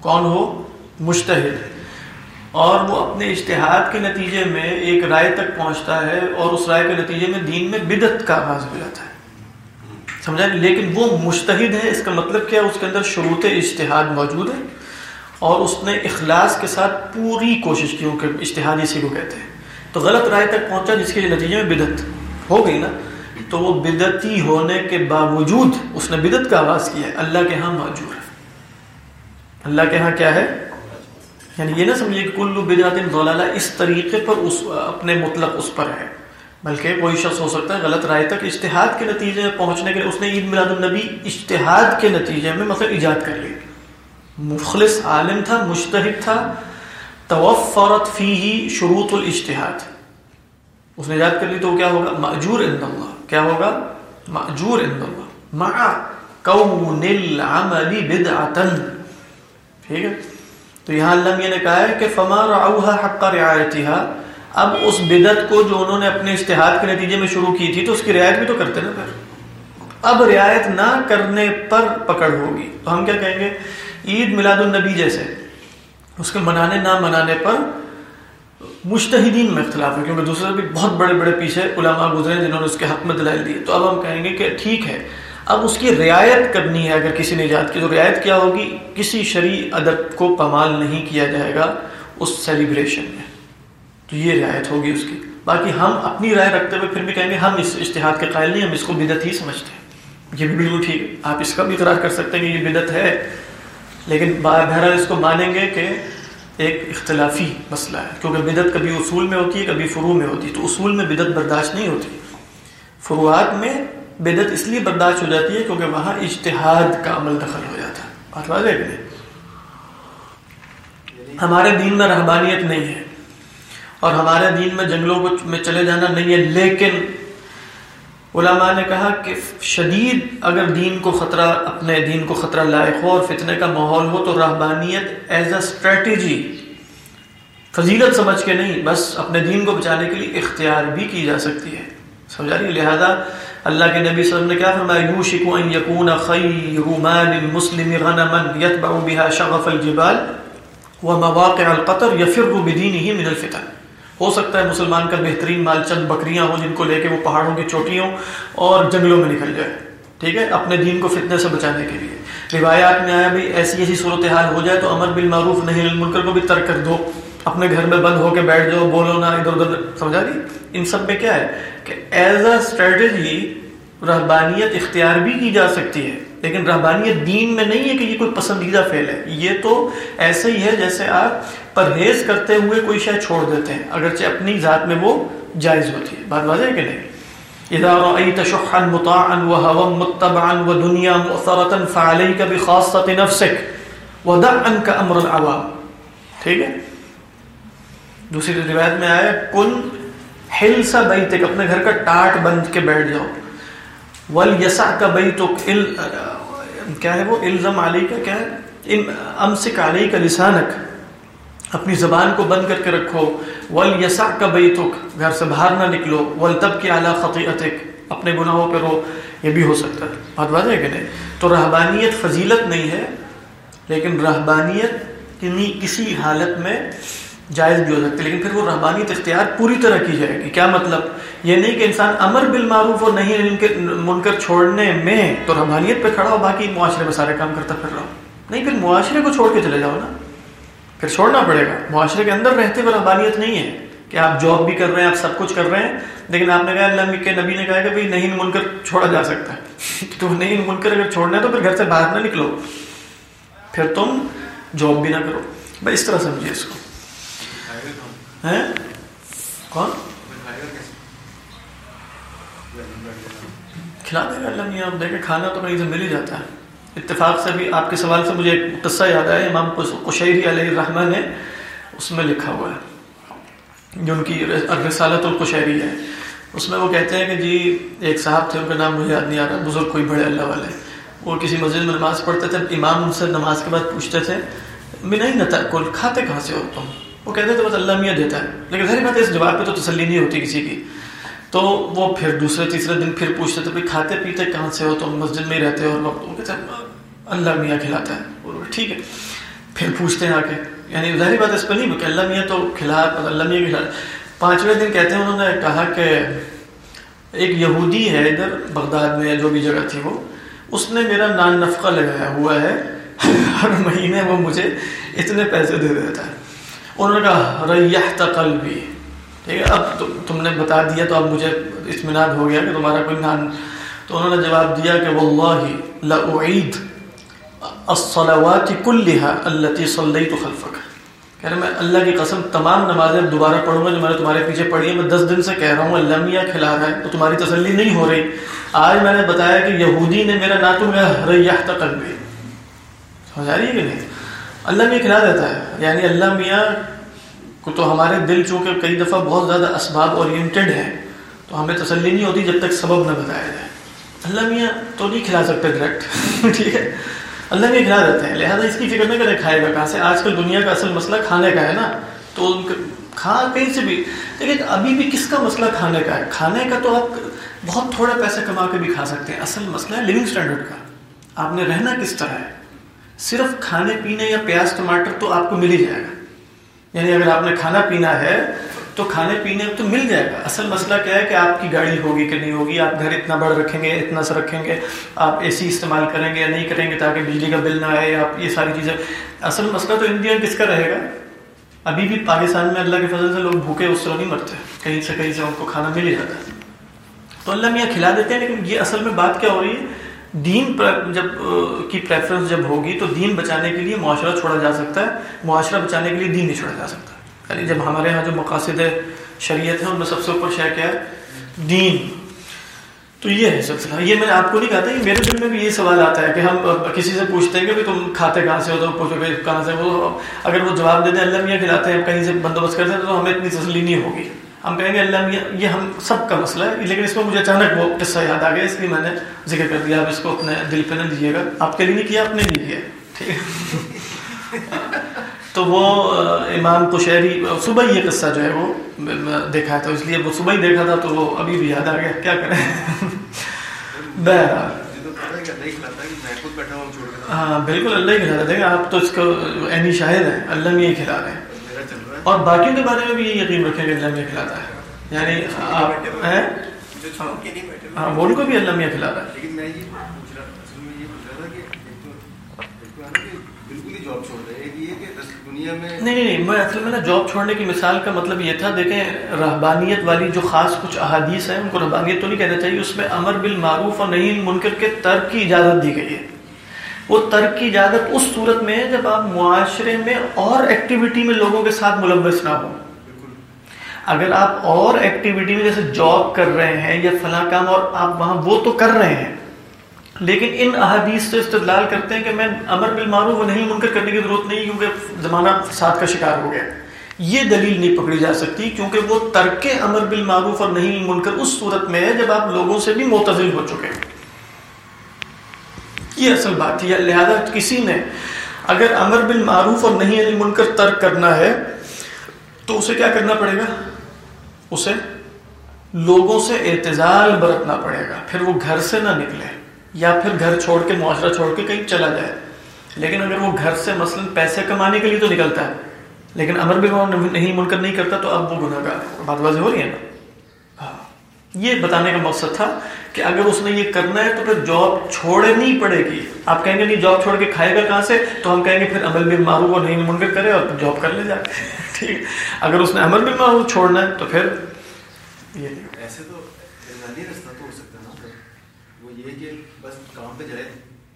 کون ہو؟ مشتحد اور وہ اپنے اشتہاد کے نتیجے میں ایک رائے تک پہنچتا ہے اور اس رائے کے نتیجے میں دین میں بدت کا آغاز ہو جاتا ہے۔ سمجھا؟ لیکن وہ مشتحد ہے، اس کا مطلب کیا اس کے اندر شروط اشتہاد موجود ہے اور اس نے اخلاص کے ساتھ پوری کوشش کی کہ اشتہاد اسی کو کہتے ہیں۔ تو غلط رائے تک پہنچا جس کے نتیجے میں بدت ہو گئی نا۔ تو وہ بدتی ہونے کے باوجود اس نے بدت کا آواز کیا ہے۔ اللہ کے ہاں موجود ہے۔ اللہ کے ہاں کیا ہے؟ یعنی یہ نہ سمجھے کہ کلو بدعت ضلالہ اس طریقے پر اس، اپنے مطلق اس پر ہے۔ بلکہ کوئی شخص ہو سکتا ہے غلط رائے تک اشتہاد کے نتیجے میں پہنچنے کے لیے اس نے عید میلاد النبی اشتہاد کے نتیجے میں مطلب ایجاد کر لی۔ مخلص عالم تھا مشتحد تھا، توفرت فی ہی شروط الاشتہاد اس نے ایجاد کر لی تو کیا ہوگا؟ معجور عند اللہ۔ کیا ہوگا معجور عند اللہ مع کون العمل بدعتا ٹھیک ہے تو یہاں اللہ نے کہا ہے کہ فما رعوها حق رعایتها اب اس بدت کو جو انہوں نے اپنے اشتہاد کے نتیجے میں شروع کی تھی تو اس کی رعایت بھی تو کرتے نا پھر اب رعایت نہ کرنے پر پکڑ ہوگی تو ہم کیا کہیں گے عید میلاد النبی جیسے اس کے منانے نہ منانے پر مشتحدین میں اختلاف ہے، کیونکہ دوسرے بھی بہت بڑے بڑے پیچھے علماء گزرے جنہوں نے اس کے حق میں دلائل دی تو اب ہم کہیں گے کہ ٹھیک ہے، اب اس کی رعایت کرنی ہے اگر کسی نے ایجاد کی، تو رعایت کیا ہوگی؟ کسی شرعی ادب کو پامال نہیں کیا جائے گا، اس سیلیبریشن میں۔ تو یہ رعایت ہوگی اس کی۔ باقی ہم اپنی رائے رکھتے ہوئے پھر بھی کہیں گے، ہم اس اشتہاد کے قائل نہیں، ہم اس کو بدت ہی سمجھتے ہیں۔ یہ بھی بالکل ٹھیک ہے۔ آپ اس کا بھی اقرار کر سکتے ہیں کہ یہ بدت ہے، لیکن بہرحال اس کو مانیں گے کہ ایک اختلافی مسئلہ ہے۔ کیونکہ بدت کبھی اصول میں ہوتی ہے، کبھی فرو میں ہوتی ہے۔ تو اصول میں بدت برداشت نہیں ہوتی۔ فروعات میں بدت اس لیے برداشت ہو جاتی ہے کیونکہ وہاں اجتہاد کا عمل دخل ہو جاتا ہے۔ بات واضح نہیں؟ ہمارے دین میں رہبانیت نہیں ہے اور ہمارے دین میں جنگلوں کو میں چلے جانا نہیں ہے، لیکن علماء نے کہا کہ شدید اگر دین کو خطرہ، اپنے دین کو خطرہ لائق ہو اور فتنے کا ماحول ہو تو رہبانیت ایز اے اسٹریٹجی فضیلت سمجھ کے نہیں، بس اپنے دین کو بچانے کے لیے اختیار بھی کی جا سکتی ہے۔ سمجھا رہی لہذا اللہ کے نبی صلی اللہ علیہ وسلم نے کیا فرمایا یوشک ان یکون خیر مال المسلم غنما یتبع بها شغف الجبال ومواقع القطر یفر بدینه من الفتن۔ ہو سکتا ہے مسلمان کا بہترین مال چند بکریاں ہوں جن کو لے کے وہ پہاڑوں کی چوٹیوں اور جنگلوں میں نکل جائے۔ ٹھیک ہے؟ اپنے دین کو فتنے سے بچانے کے لیے۔ روایات میں آیا بھی ایسی ایسی صورتحال ہو جائے تو امر بالمعروف نہیں، المنکر کو بھی ترک کر دو۔ اپنے گھر میں بند ہو کے بیٹھ جاؤ، بولو نا ادھر ادھر۔ سمجھا دی ان سب میں کیا ہے کہ ایز اے اسٹریٹجی رہبانیت اختیار بھی کی جا سکتی ہے۔ لیکن رہبانیت دین میں نہیں ہے کہ یہ کوئی پسندیدہ فعل ہے۔ یہ تو ایسے ہی ہے جیسے آپ پرہیز کرتے ہوئے کوئی شاید چھوڑ دیتے ہیں، اگرچہ اپنی ذات میں وہ جائز ہوتی ہے۔ بات واضح ہے کہ نہیں؟ اذا رأيت شحا مطاعا وهوا متبعا ودنيا مؤثرة فعليك بخاصة نفسك ودع عنك امر العوام۔ ٹھیک ہے؟ دوسری روایت میں آیا کن حل سا بیتک، اپنے گھر کا ٹاٹ بند کے بیٹھ جاؤ۔ ولیسع کا بیتک کیا ہے وہ؟ الزم علی کا کیا ہے؟ امسک علی کا لسانک، اپنی زبان کو بند کر کے رکھو۔ ولیسع کا بیتک، گھر سے باہر نہ نکلو۔ ولتب کی اعلیٰ خطیعتک اپنے گناہوں پہ رو۔ یہ بھی ہو سکتا ہے۔ بات واضح ہے کہ نہیں؟ تو رہبانیت فضیلت نہیں ہے، لیکن رہبانیت یعنی کسی حالت میں جائز بھی ہو سکتی لیکن پھر وہ رہبانیت اختیار پوری طرح کی جائے گی۔ کیا مطلب؟ یہ نہیں کہ انسان امر بالمعروف اور نہیں منکر چھوڑنے میں تو رہبانیت پہ کھڑا ہو، باقی معاشرے میں سارے کام کرتا پھر رہا ہو۔ نہیں، پھر معاشرے کو چھوڑ کے چلے جاؤ نا۔ پھر چھوڑنا پڑے گا۔ معاشرے کے اندر رہتے ہوئے رہبانیت نہیں ہے کہ آپ جاب بھی کر رہے ہیں، آپ سب کچھ کر رہے ہیں، لیکن آپ نے کہا اللہ کے نبی نے کہا کہ بھائی نہیں منکر چھوڑا جا سکتا ہے۔ تو نہیں منکر اگر چھوڑنا ہے تو پھر گھر سے باہر نہ نکلو۔ پھر تم جاب بھی نہ کرو۔ بھائی اس طرح سمجھیے اس کو۔ کون؟ کھلا دے گا اللہ میاں دیکھیں کھانا تو کہیں سے مل ہی جاتا ہے۔ اتفاق سے بھی آپ کے سوال سے مجھے ایک قصہ یاد آیا، امام قشیری علیہ الرحمٰ نے اس میں لکھا ہوا ہے، جو ان کی رسالت القشیری ہے۔ اس میں وہ کہتے ہیں کہ جی ایک صاحب تھے، ان کا نام مجھے یاد نہیں آ رہا، بزرگ کوئی بڑے اللہ والے۔ وہ کسی مسجد میں نماز پڑھتے تھے، امام ان سے نماز کے بعد پوچھتے تھے میں نہیں نتا کل کھاتے کہاں سے ہو تم؟ وہ کہتے تھے بس اللہ میاں دیتا ہے۔ لیکن ظاہر بات ہے، اس جواب پہ تو تسلی نہیں ہوتی کسی کی۔ تو وہ پھر دوسرے، تیسرے دن پھر پوچھتے تھے بھائی کھاتے پیتے کہاں سے ہو؟ تم مسجد میں ہی رہتے ہو اور وقت وہ کہتے ہیں، اللہ میاں کھلاتا ہے۔ ٹھیک ہے۔ پھر پوچھتے ہیں آ کے۔ یعنی ظاہری بات اس پہ نہیں کہ اللہ میاں تو کھلا، اللہ میاں کھلا۔ پانچویں دن کہتے ہیں، انہوں نے کہا کہ ایک یہودی ہے ادھر بغداد میں، جو بھی جگہ تھی وہ، اس نے میرا نان نفقہ لگایا ہوا ہے۔ ہر مہینے وہ مجھے اتنے پیسے دے دیتا ہے۔ انہوں نے کہا، ریحت قلبی. ٹھیک ہے، اب تم نے بتا دیا تو اب مجھے اطمینان ہو گیا کہ تمہارا کوئی نان تو انہوں نے جواب دیا کہ، واللہ لأعید الصلوات كلها التي صليت خلفك کہہ رہے میں اللہ کی قسم تمام نمازیں دوبارہ پڑھوں گا جو میں نے تمہارے پیچھے پڑھی ہے میں دس دن سے کہہ رہا ہوں، اللہ میاں کھلا رہا ہے، تو تمہاری تسلی نہیں ہو رہی۔ آج میں نے بتایا کہ یہودی نے میرا ناتو میں ریحت قلبی۔ سمجھ آ رہی ہے کہ نہیں؟ اللہ میاں کھلا دیتا ہے۔ یعنی اللہ میاں کو تو ہمارے دل چونکہ کئی دفعہ بہت زیادہ اسباب اورینٹیڈ ہیں، تو ہمیں تسلی نہیں ہوتی جب تک سبب نہ بتایا جائے۔ اللہ میاں تو نہیں کھلا سکتے ڈائریکٹ ٹھیک ہے؟ اللہ میاں کھلا دیتے ہیں۔ لہٰذا اس کی فکر نہ کرے کھائے گا کہاں سے۔ آج کل دنیا کا اصل مسئلہ کھانے کا ہے نا۔ تو کھا کہیں سے بھی۔ لیکن ابھی بھی کس کا مسئلہ کھانے کا ہے؟ کھانے کا تو آپ بہت تھوڑے پیسے کما کے بھی کھا سکتے ہیں۔ اصل مسئلہ ہے لیونگ اسٹینڈرڈ کا۔ آپ نے رہنا کس طرح ہے؟ صرف کھانے پینے یا پیاز ٹماٹر تو آپ کو مل ہی جائے گا۔ یعنی اگر آپ نے کھانا پینا ہے تو کھانے پینے تو مل جائے گا۔ اصل مسئلہ کیا ہے کہ آپ کی گاڑی ہوگی کہ نہیں ہوگی، آپ گھر اتنا بڑا رکھیں گے، اتنا سا رکھیں گے، آپ اے سی استعمال کریں گے یا نہیں کریں گے تاکہ بجلی کا بل نہ آئے آپ یہ ساری چیزیں۔ اصل مسئلہ تو انڈیا کس کا رہے گا؟ ابھی بھی پاکستان میں اللہ کے فضل سے لوگ بھوکے اس طرح نہیں مرتے۔ کہیں سے کہیں سے ان کو کھانا مل ہی جاتا ہے۔ تو اللہ میاں کھلا دیتے ہیں، لیکن یہ اصل میں بات کیا ہو رہی ہے؟ دین جب کی پریفرنس جب ہوگی تو دین بچانے کے لیے معاشرہ چھوڑا جا سکتا ہے، معاشرہ بچانے کے لیے دین نہیں چھوڑا جا سکتا۔ یعنی جب ہمارے یہاں جو مقاصد شریعت ہے، ان میں سب سے اوپر شے کیا ہے؟ دین۔ تو یہ ہے سلسلہ یہ میں نے آپ کو نہیں کہا تھا کہ میرے دل میں بھی یہ سوال آتا ہے کہ ہم کسی سے پوچھتے ہیں کہ تم کھاتے کہاں سے ہو تو پوچھو کہ کہاں سے وہ اگر وہ جواب دے دیں، اللہ میاں کھلاتے ہیں، کہیں سے بندوبست کرتے ہیں، تو ہمیں اتنی تسلی نہیں ہوگی۔ ہم کہیں گے اللہ میاں یہ ہم سب کا مسئلہ ہے، لیکن اس میں مجھے اچانک وہ قصہ یاد آ گیا، اس لیے میں نے ذکر کر دیا۔ آپ اس کو اپنے دل پہ نہ دیجیے گا۔ آپ کے لیے نہیں کیا، اپنے لیے کیا۔ ٹھیک ہے۔ تو وہ امام کشہری صبح یہ قصہ جو ہے وہ دیکھا تھا، اس لیے وہ صبح ہی دیکھا تھا تو وہ ابھی بھی یاد آ گیا۔ کیا کریں؟ بہرحال۔ ہاں بالکل اللہ ہی کھلا رہے دیکھیں آپ تو اس کو عینی شاہد ہیں، اللہ میں ہی کھلا رہے ہیں۔ اور باقیوں کے بارے میں بھی یہ یقین رکھیں کہ اللہ میں کھلاتا ہے۔ یعنی آپ ہیں؟ ہاں وہ ان کو بھی اللہ میں کھلا رہا ہے۔ لیکن میں یہ پوچھ رہا اصل میں یہ پوچھ رہا تھا کہ ایک تو ایک تو ہے نا کہ بالکل ہی جاب چھوڑ رہے ہیں ایک یہ کہ دنیا میں نہیں نہیں نہیں میں اصل میں نا جاب چھوڑنے کی مثال کا مطلب یہ تھا دیکھیں رہبانیت والی جو خاص کچھ احادیث ہیں ان کو رہبانیت تو نہیں کہنا چاہیے اس میں امر بالمعروف اور نہیں منکر کے ترک کی اجازت دی گئی ہے۔ وہ ترک کی اجازت اس صورت میں ہے جب آپ معاشرے میں اور ایکٹیویٹی میں لوگوں کے ساتھ ملوث نہ ہوں۔ اگر آپ اور ایکٹیویٹی میں جیسے جاب کر رہے ہیں یا فلاں کام اور آپ وہاں وہ تو کر رہے ہیں، لیکن ان احادیث سے استدلال کرتے ہیں کہ میں امر بالمعروف و نہیں منکر کرنے کی ضرورت نہیں کیونکہ زمانہ فساد کا شکار ہو گیا۔ یہ دلیل نہیں پکڑی جا سکتی کیونکہ وہ ترک امر بالمعروف اور نہیں منکر اس صورت میں ہے جب آپ لوگوں سے بھی معتزل ہو چکے ہیں۔ یہ اصل بات ہے؟ لہذا کسی نے اگر امر بالمعروف اور نہیں علی منکر ترک کرنا ہے، تو اسے کیا کرنا پڑے گا؟ اسے لوگوں سے اعتزال برتنا پڑے گا۔ پھر وہ گھر سے نہ نکلے، یا پھر گھر چھوڑ کے، معاشرہ چھوڑ کے کہیں چلا جائے۔ لیکن اگر وہ گھر سے مثلا پیسے کمانے کے لیے تو نکلتا ہے، لیکن امر بھی نہیں منکر نہیں کرتا، تو اب وہ گناہ گار بات بازی ہو رہی ہے نا؟ یہ بتانے کا مقصد تھا کہ اگر اس نے یہ کرنا ہے تو پھر جاب چھوڑنی پڑے گی۔ آپ کہیں گے نہیں جاب چھوڑ کے کھائے گا کہاں سے؟ تو ہم کہیں گے پھر عمل بھی معروف اور نہیں منکر کرے اور جاب کر لے جا۔ ٹھیک۔ اگر اس نے عمل بھی معروف چھوڑنا ہے تو پھر یہ ایسے تو رستہ تو ہو سکتا ہے نا وہ یہ کہ بس کام پہ جائے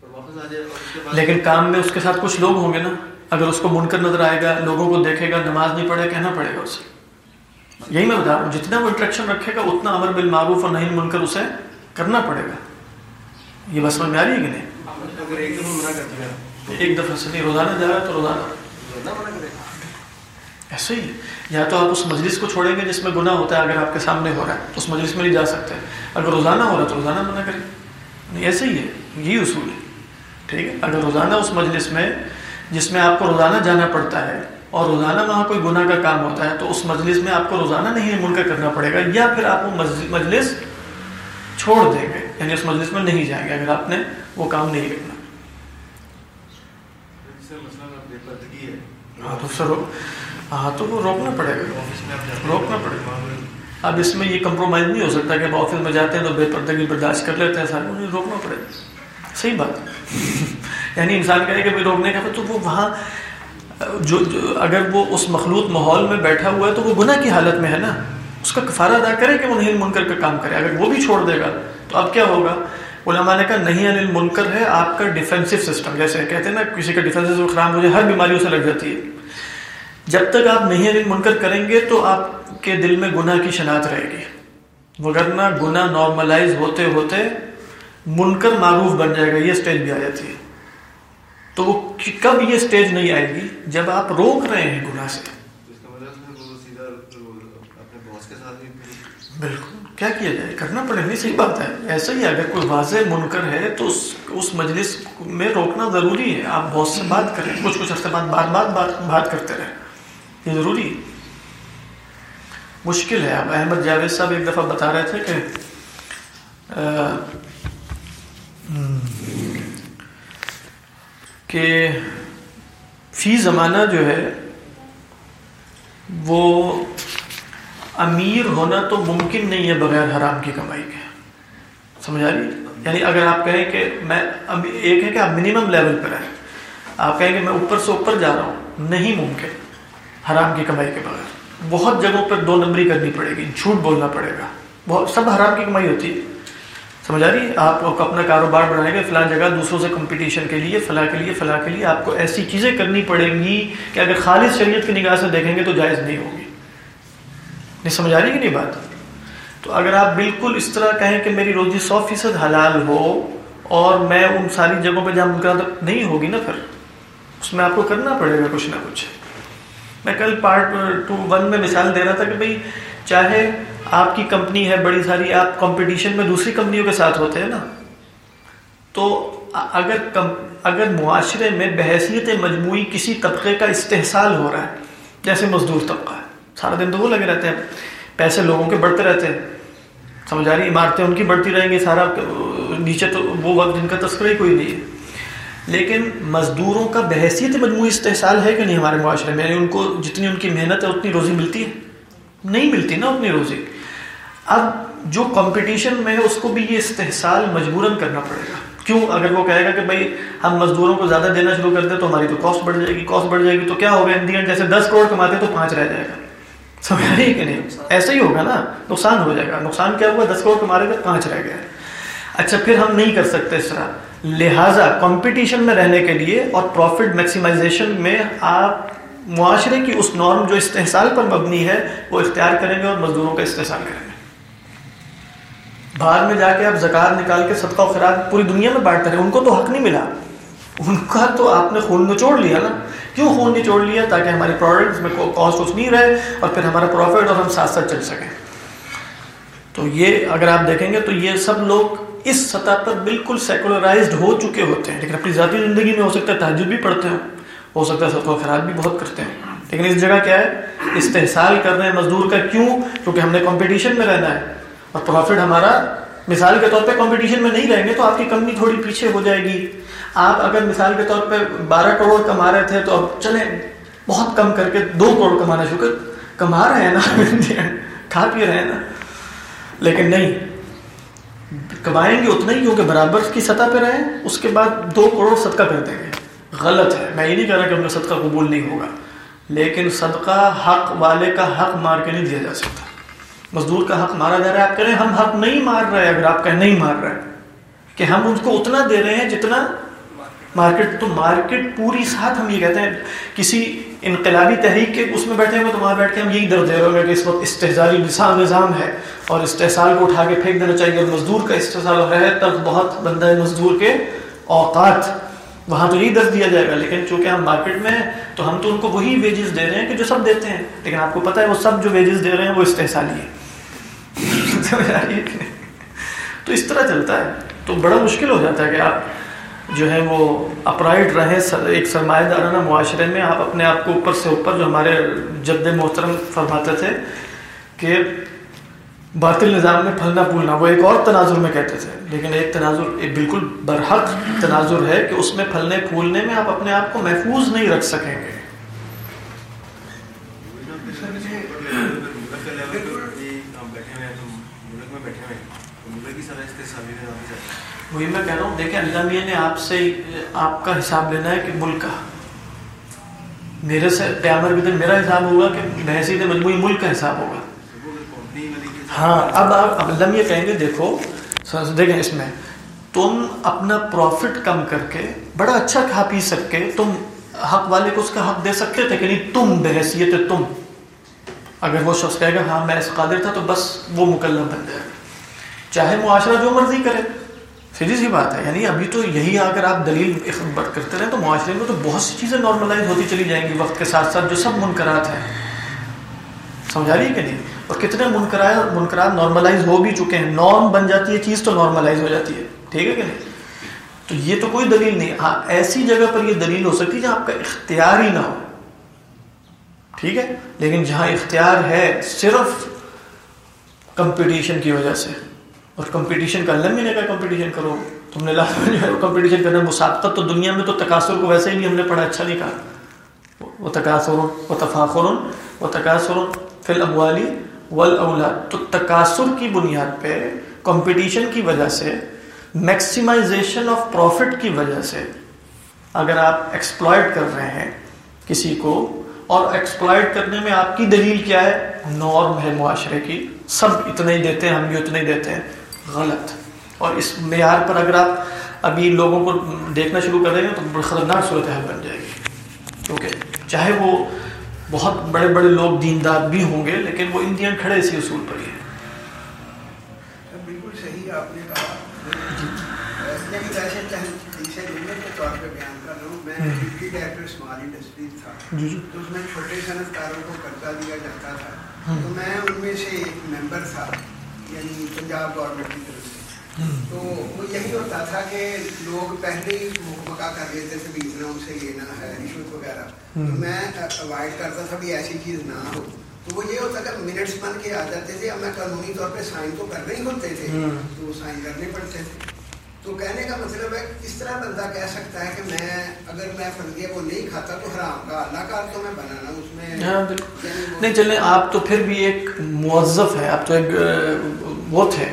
اور واپس آ جائے لیکن کام میں اس کے ساتھ کچھ لوگ ہوں گے نا۔ اگر اس کو منکر نظر آئے گا لوگوں کو دیکھے گا نماز نہیں پڑھے کہنا پڑے گا اسے۔ یہی میں بتا رہا ہوں جتنا وہ انٹریکشن رکھے گا اتنا امر بالمعروف اور نہیں منکر اسے کرنا پڑے گا۔ یہ بس میں آ رہی ہے کہ نہیں؟ ایک دفعہ سے نہیں روزانہ جا رہا ہے تو روزانہ۔ ایسے ہی۔ یا تو آپ اس مجلس کو چھوڑیں گے جس میں گناہ ہوتا ہے اگر آپ کے سامنے ہو رہا ہے اس مجلس میں نہیں جا سکتے۔ اگر روزانہ ہو رہا ہے تو روزانہ منع کریں۔ نہیں ایسے ہی ہے۔ یہی اصول ہے۔ ٹھیک ہے؟ اگر روزانہ اس مجلس میں جس میں آپ کو روزانہ جانا پڑتا ہے اور روزانہ وہاں کوئی گناہ کا کام ہوتا ہے تو اس مجلس میں آپ کو روزانہ نہیں منکر کرنا پڑے گا یا پھر آپ وہ مجلس چھوڑ دیں گے یعنی اس مجلس میں نہیں جائیں گے اگر آپ نے وہ کام نہیں کرنا۔ ہاں تو سر ہاں تو وہ روکنا پڑے گا۔ روکنا پڑے گا۔ اب اس میں یہ کمپرومائز نہیں ہو سکتا کہ اب آفس میں جاتے ہیں تو بے پردگی برداشت کر لیتے ہیں سارے۔ انہیں روکنا پڑے گا۔ صحیح بات۔ یعنی انسان کہے کہ روکنے کا تو وہ وہاں جو, جو اگر وہ اس مخلوط ماحول میں بیٹھا ہوا ہے تو وہ گناہ کی حالت میں ہے نا؟ اس کا کفارہ ادا کرے کہ وہ نہیں منکر کا کام کرے۔ اگر وہ بھی چھوڑ دے گا تو اب کیا ہوگا؟ علماء نے کہا نہیں انل منکر ہے آپ کا ڈیفینسو سسٹم جیسے کہتے ہیں نا کسی کا ڈیفینس سسٹم خراب ہو جائے ہر بیماریوں سے لگ جاتی ہے۔ جب تک آپ نہیں انل منکر کریں گے تو آپ کے دل میں گناہ کی شناخت رہے گی۔ وغیرہ گناہ نارملائز ہوتے ہوتے منکر معروف بن جائے گا۔ یہ اسٹیج بھی آ جاتی ہے تو وہ کب یہ اسٹیج نہیں آئے گی؟ جب آپ روک رہے ہیں گناہ سے۔ بالکل۔ کیا کیا جائے؟ کرنا پڑے گا صحیح بات ہے۔ ایسا ہی اگر کوئی واضح منکر ہے تو اس اس مجلس میں روکنا ضروری ہے۔ آپ بہت سے بات کریں کچھ کچھ عرصے بعد بار بار بات بات کرتے رہیں۔ یہ ضروری ہے۔ مشکل ہے۔ اب احمد جاوید صاحب ایک دفعہ بتا رہے تھے کہ کہ فی زمانہ جو ہے، وہ امیر ہونا تو ممکن نہیں ہے بغیر حرام کی کمائی کے۔ سمجھ آ رہی؟ یعنی اگر آپ کہیں کہ میں ایک ہے کہ آپ منیمم لیول پر ہیں۔ آپ کہیں کہ میں اوپر سے اوپر جا رہا ہوں، نہیں ممکن، حرام کی کمائی کے بغیر۔ بہت جگہوں پر دو نمبری کرنی پڑے گی، جھوٹ بولنا پڑے گا۔ بہت سب حرام کی کمائی ہوتی ہے۔ سمجھ آ رہی ہے؟ آپ اپنا کاروبار بڑھائیں گے فلاں جگہ دوسروں سے کمپٹیشن کے لیے، فلاں کے لیے، فلاں کے لیے آپ کو ایسی چیزیں کرنی پڑیں گی کہ اگر خالص شریعت کی نگاہ سے دیکھیں گے تو جائز نہیں ہوگی۔ نہیں سمجھ آ رہی کہ نہیں بات؟ تو اگر آپ بالکل اس طرح کہیں کہ میری روزی سو فیصد حلال ہو اور میں ان ساری جگہوں پہ جہاں ممکن نہیں ہوگی نا پھر، اس میں آپ کو کرنا پڑے گا کچھ نہ کچھ۔ میں کل پارٹ ٹو ون میں مثال دے رہا تھا کہ بھائی، چاہے آپ کی کمپنی ہے بڑی ساری، آپ کمپٹیشن میں دوسری کمپنیوں کے ساتھ ہوتے ہیں نا۔ تو اگر کم اگر معاشرے میں بحثیت مجموعی کسی طبقے کا استحصال ہو رہا ہے، جیسے مزدور طبقہ ہے، سارا دن تو وہ لگے رہتے ہیں، پیسے لوگوں کے بڑھتے رہتے ہیں۔ سمجھ آ رہی عمارتیں ان کی بڑھتی رہیں گی، سارا نیچے تو وہ وقت جن کا تذکرہ ہی کوئی نہیں ہے۔ لیکن مزدوروں کا بحثیت مجموعی استحصال ہے کہ نہیں ہمارے معاشرے میں؟ یعنی ان کو جتنی ان کی محنت ہے، اتنی روزی ملتی ہے۔ نہیں ملتی نا اتنی روزی۔ اب جو کمپٹیشن میں ہے، اس کو بھی یہ استحصال مجبوراً کرنا پڑے گا۔ کیوں؟ اگر وہ کہے گا کہ بھائی، ہم مزدوروں کو زیادہ دینا شروع کر دیں تو ہماری تو کاسٹ بڑھ جائے گی کاسٹ بڑھ جائے گی، تو کیا ہوگا؟ انڈین جیسے دس کروڑ کماتے تو پانچ رہ جائے گا۔ سمجھ رہی کہ نہیں؟ ایسا ہی ہوگا نا۔ نقصان ہو جائے گا۔ نقصان کیا ہوا؟ دس کروڑ کمارے گا پانچ رہ گیا اچھا پھر ہم نہیں کر سکتے اس طرح۔ لہٰذا کمپٹیشن میں رہنے کے لیے اور پروفٹ میکسیمائزیشن میں آپ معاشرے کی اس نارم جو استحصال پر مبنی ہے، وہ اختیار کریں گے اور مزدوروں کا استحصال کریں گے۔ باہر میں جا کے آپ زکات نکال کے صدقہ و خیرات پوری دنیا میں بانٹتے رہے، ان کو تو حق نہیں ملا۔ ان کا تو آپ نے خون نچوڑ لیا نا۔ کیوں خون نچوڑ لیا؟ تاکہ ہماری پروڈکٹس میں کاسٹ کچھ نہیں رہے اور پھر ہمارا پروفٹ اور ہم ساتھ ساتھ چل سکیں۔ تو یہ اگر آپ دیکھیں گے تو یہ سب لوگ اس سطح پر بالکل سیکولرائزڈ ہو چکے ہوتے ہیں۔ لیکن اپنی ذاتی زندگی میں ہو سکتا ہے تحجد بھی پڑھتے ہیں ہو سکتا ہے صدقہ و خیرات بھی بہت کرتے ہیں لیکن اس جگہ کیا ہے؟ استحصال کر رہے ہیں مزدور کا۔ کیوں؟ کیونکہ ہم نے کمپٹیشن میں رہنا ہے۔ اور پروفٹ ہمارا مثال کے طور پہ کمپٹیشن میں نہیں رہیں گے تو آپ کی کمپنی تھوڑی پیچھے ہو جائے گی۔ آپ اگر مثال کے طور پہ بارہ کروڑ کما رہے تھے تو اب چلیں، بہت کم کر کے دو کروڑ کمانا، شکر، کما رہے ہیں نا۔ کھا پی رہے ہیں نا۔ لیکن نہیں، کمائیں گے اتنا ہی کیونکہ برابر کی سطح پہ رہیں، اس کے بعد دو کروڑ صدقہ کر دیں گے۔ غلط ہے۔ میں یہ نہیں کہہ رہا کہ ہم صدقہ قبول نہیں ہوگا، لیکن صدقہ حق والے کا حق مار کے نہیں دیا جا سکتا۔ مزدور کا حق مارا جا رہا ہے، آپ کہہ رہے ہیں، ہم حق نہیں مار رہے اگر آپ کہ نہیں مار رہے کہ ہم ان کو اتنا دے رہے ہیں جتنا مارکیٹ، تو مارکیٹ پوری ساتھ ہم یہ کہتے ہیں، کسی انقلابی تحریک کے اس میں بیٹھے ہوئے تو وہاں بیٹھ کے ہم یہی درد دے رہے ہیں کہ اس وقت استحصالی نظام نظام ہے اور استحصال کو اٹھا کے پھینک دینا چاہیے اور مزدور کا استحصال رہے تب بہت بندہ ہے مزدور کے اوقات وہاں تو یہی درد دیا جائے گا، لیکن چونکہ ہم مارکیٹ میں ہیں، تو ہم تو ان کو وہی ویجز دے رہے ہیں کہ جو سب دیتے ہیں، لیکن آپ کو پتا ہے وہ سب جو ویجز دے رہے ہیں وہ استحصالی ہے تو اس طرح چلتا ہے۔ تو بڑا مشکل ہو جاتا ہے کہ آپ جو ہے وہ اپرائٹ رہیں ایک سرمایہ دارانہ معاشرے میں۔ آپ اپنے آپ کو اوپر سے اوپر، جو ہمارے جد محترم فرماتے تھے کہ باطل نظام میں پھلنا پھولنا، وہ ایک اور تناظر میں کہتے تھے۔ لیکن ایک تناظر، ایک بالکل برحق تناظر ہے کہ اس میں پھلنے پھولنے میں آپ اپنے آپ کو محفوظ نہیں رکھ سکیں گے۔ وہی میں کہہ رہا ہوں، دیکھیں اللہ میاں نے آپ سے، آپ کا حساب لینا ہے کہ ملک کا۔ میرے سے قیامت کے دن میرا حساب ہوگا کہ بحثیت مجموعی ملک کا حساب ہوگا۔ ہاں اب آپ اللہ میاں کہیں گے، دیکھو دیکھیں اس میں۔ تم اپنا پروفٹ کم کر کے، بڑا اچھا کھا پی سکے تم حق والے کو اس کا حق دے سکتے تھے کہ نہیں، تم بحثیت تم۔ اگر وہ شخص کہے گا ہاں میں اس قادر تھا، تو بس وہ مکلم بن جائے گا چاہے معاشرہ جو مرضی کرے۔ سیدھی سی بات ہے یعنی ابھی تو یہی اگر آپ دلیل کرتے رہیں تو معاشرے میں تو بہت سی چیزیں نارملائز ہوتی چلی جائیں گی، وقت کے ساتھ ساتھ جو سب منکرات ہیں۔ سمجھا رہی ہے کہ نہیں؟ اور کتنے منکرات منکرات نارملائز ہو بھی چکے ہیں نارم بن جاتی ہے، چیز تو نارملائز ہو جاتی ہے۔ ٹھیک ہے کہ نہیں؟ تو یہ تو کوئی دلیل نہیں ہاں ایسی جگہ پر یہ دلیل ہو سکتی ہے جہاں آپ کا اختیار ہی نہ ہو۔ ٹھیک ہے؟ لیکن جہاں اختیار ہے صرف کمپٹیشن کی وجہ سے۔ اور کمپٹیشن کا اللہ مہینے کا کمپٹیشن کرو۔ تم نے کمپٹیشن کرنا۔ مسابقت تو دنیا میں تو تقاصر کو ویسے ہی نہیں، ہم نے پڑھا اچھا نہیں کہا۔ وہ تقاصر و تفاخر و تقاصر فی الابوالی والاولاد۔ تو تقاصر کی بنیاد پہ کمپٹیشن کی وجہ سے میکسیمائزیشن آف پروفٹ کی وجہ سے اگر آپ ایکسپلائٹ کر رہے ہیں کسی کو، اور ایکسپلائٹ کرنے میں آپ کی دلیل کیا ہے؟ نارم ہے معاشرے کی۔ سب اتنے ہی دیتے ہیں، ہم بھی اتنے ہی دیتے ہیں۔ غلط۔ اور اس معیار پر اگر آپ ابھی لوگوں کو دیکھنا شروع کر دیں گے تو بڑی خطرناک صورت حال بن جائے گی۔ کیونکہ چاہے وہ بہت بڑے بڑے لوگ دیندار بھی ہوں گے لیکن وہ انڈین کھڑے اسی اصول پر ہی بالکل صحیح آپ نے کہا۔ اسمال انڈسٹریز تھا۔ تو اس میں چھوٹے صنعت کاروں کو قرضہ دیا جاتا تھا۔ تو میں ان میں سے ایک ممبر تھا۔ یعنی پنجاب گورنمنٹ کی طرف سے۔ تو وہ یہی ہوتا تھا کہ لوگ پہلے ہی مکا کر لیتے تھے بھی اتنا ان سے لینا ہے رشوت وغیرہ۔ تو میں اوائڈ کرتا تھا بھی ایسی چیز نہ ہو۔ تو وہ یہ ہوتا کہ منٹس بن کے آ جاتے تھے۔ اب میں قانونی طور پہ سائن تو کرنے ہی ہوتے تھے۔ تو وہ سائن کرنے پڑتے تھے۔ تو کہنے کا مطلب ہے کہ اس طرح بندہ کہہ سکتا ہے کہ میں اگر میں فرضیہ وہ نہیں کھاتا تو حرام کا اللہ کا تو میں بنانا اس میں ہاں بالکل۔ یعنی نہیں چلیں آپ تو پھر بھی ایک موظف ہے آپ تو ایک وہ تھے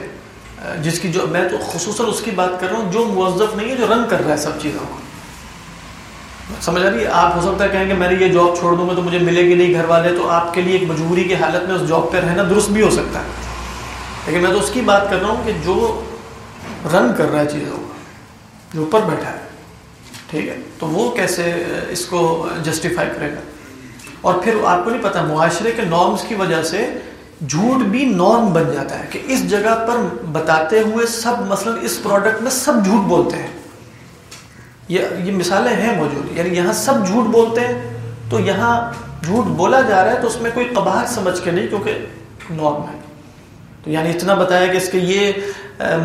جس کی جو میں تو خصوصاً اس کی بات کر رہا ہوں جو موظف نہیں ہے جو رنگ کر رہا ہے سب چیزوں کو۔ سمجھ آ رہی ہے؟ آپ ہو سکتا ہے کہیں کہ میں نے یہ جاب چھوڑ دوں گا تو مجھے ملے گی نہیں گھر والے تو آپ کے لیے ایک مجبوری کی حالت میں اس جاب پہ رہنا درست بھی ہو سکتا ہے۔ لیکن میں تو اس کی بات کر رہا ہوں کہ جو رن کر رہا ہے چیزوں کو، جو اوپر بیٹھا ہے۔ ٹھیک ہے؟ تو وہ کیسے اس کو جسٹیفائی کرے گا؟ اور پھر آپ کو نہیں پتا، معاشرے کے نارمز کی وجہ سے جھوٹ بھی نارم بن جاتا ہے کہ اس جگہ پر بتاتے ہوئے سب، مثلا اس پروڈکٹ میں سب جھوٹ بولتے ہیں۔ یہ یہ مثالیں ہیں موجود۔ یعنی یہاں سب جھوٹ بولتے ہیں، تو یہاں جھوٹ بولا جا رہا ہے تو اس میں کوئی قباحت سمجھ کے نہیں، کیونکہ نارم ہے۔ تو یعنی اتنا بتایا کہ اس کے یہ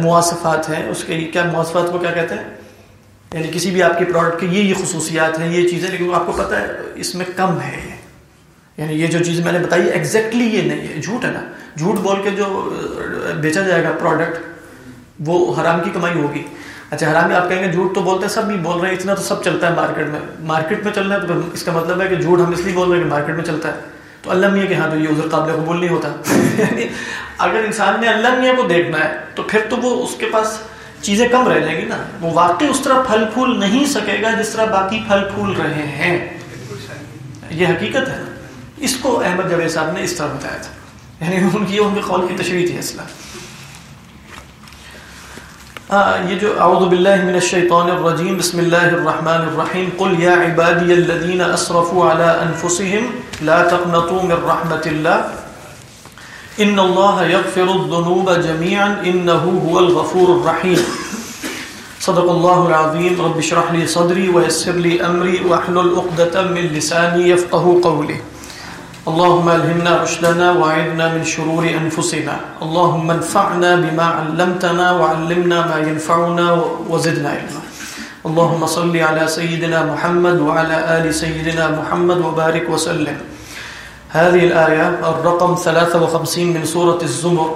مواصفات ہیں، اس کے کیا مواصفات کو کیا کہتے ہیں؟ یعنی کسی بھی آپ کے پروڈکٹ کے یہ یہ خصوصیات ہیں، یہ چیزیں، لیکن آپ کو پتہ ہے، اس میں کم ہے۔ یہ یعنی یہ جو چیز میں نے بتائی ہے ایگزیکٹلی یہ نہیں ہے، جھوٹ ہے نا۔ جھوٹ بول کے جو بیچا جائے گا پروڈکٹ وہ حرام کی کمائی ہوگی۔ اچھا حرام آپ کہیں گے جھوٹ تو بولتے ہیں، سب بھی بول رہے ہیں، اتنا تو سب چلتا ہے مارکیٹ میں۔ مارکیٹ میں چل رہا ہے تو اس کا مطلب ہے کہ جھوٹ ہم اس لیے بول رہے ہیں کہ مارکیٹ میں چلتا ہے۔ تو اللہ میاں کہ ہاں تو یہ عذر قابل قبول نہیں ہوتا۔ یعنی اگر انسان نے اللہ میاں کو دیکھنا ہے تو پھر تو وہ اس کے پاس چیزیں کم رہ جائیں گی نا۔ وہ واقعی اس طرح پھل پھول نہیں سکے گا جس طرح باقی پھل پھول رہے ہیں۔ یہ حقیقت ہے۔ اس کو احمد جاوید صاحب نے اس طرح بتایا تھا۔ یعنی ان کی ان کے قول کی تشریح تھی اصلا۔ ہاں یہ جو اعوذ باللہ من الشیطان الرجیم، بسم اللہ الرحمن الرحیم، قل یا عبادی الذین اسرفوا على انفسهم لا تقنطوا من رحمت اللہ ان اللہ یغفر الذنوب جميعا. انه هو الغفور الرحیم صدق الله العظيم. رب اشرح لي صدري ويسر لي امري واحلل عقدة من لساني يفقهوا قولي. اللهم الهمنا رشدنا وعدنا من شرور انفسنا اللهم انفعنا بما علمتنا وعلمنا ما ينفعنا وزدنا علما. اللهم صل على سيدنا محمد وعلى ال سيدنا محمد وبارك وسلم. هذه الايه الرقم 53 من سوره الزمر،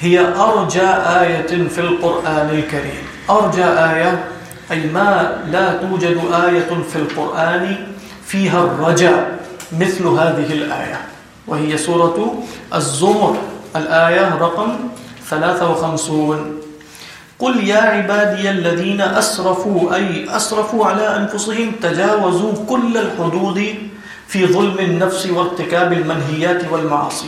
هي أرجى آية في القرآن الكريم. أرجى آية، أي ما لا توجد آية في القرآن فيها الرجاء مثل هذه الآية. وهي سورة الزمر. الآية رقم 53 قل يا عبادي الذين أسرفوا، أي أسرفوا على أنفسهم، تجاوزوا كل الحدود في ظلم النفس وارتكاب المنهيات والمعاصي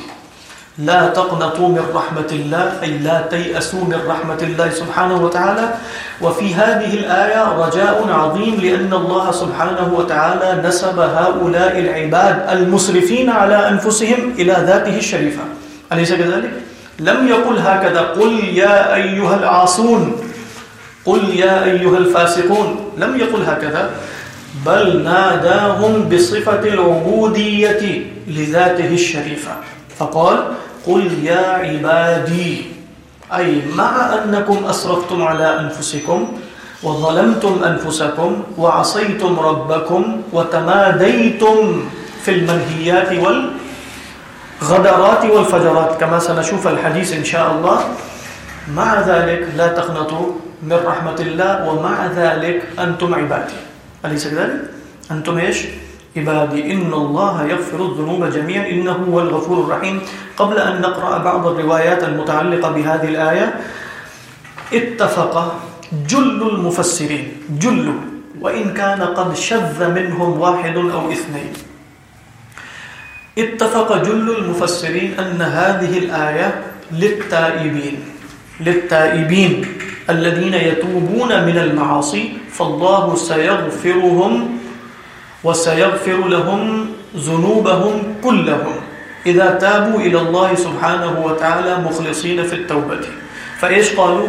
لا تقنطوا من رحمة الله أي لا تيأسوا من رحمة الله سبحانه وتعالى وفي هذه الآية رجاء عظيم لأن الله سبحانه وتعالى نسب هؤلاء العباد المسرفين على أنفسهم إلى ذاته الشريفة أليس كذلك؟ لم يقل هكذا قل يا أيها العاصون. قل يا أيها الفاسقون. لم يقل هكذا بل ناداهم بصفة العبودية لذاته الشريفة. فقال قل يا عبادي، أي مع أنكم أسرفتم على أنفسكم وظلمتم أنفسكم وعصيتم ربكم وتماديتم في المنهيات والغدرات والفجرات، كما سنشوف الحديث إن شاء الله. مع ذلك لا تقنطوا من رحمة الله، ومع ذلك أنتم عبادي. أليس كذلك؟ أنتم إيش؟ عبادي، إن الله يغفر الذنوب جميعا، إنه هو الغفور الرحيم قبل أن نقرأ بعض الروايات المتعلقة بهذه الآية، اتفق جل المفسرين، جل، وإن كان قد شذ منهم واحد أو اثنين اتفق جل المفسرين أن هذه الآية للتائبين للتائبين الذين يتوبون من المعاصي، فالله سيغفرهم وسيغفر لهم ذنوبهم كلهم. إذا تابوا إلى الله سبحانه وتعالى مخلصين في التوبة. فإيش قالوا؟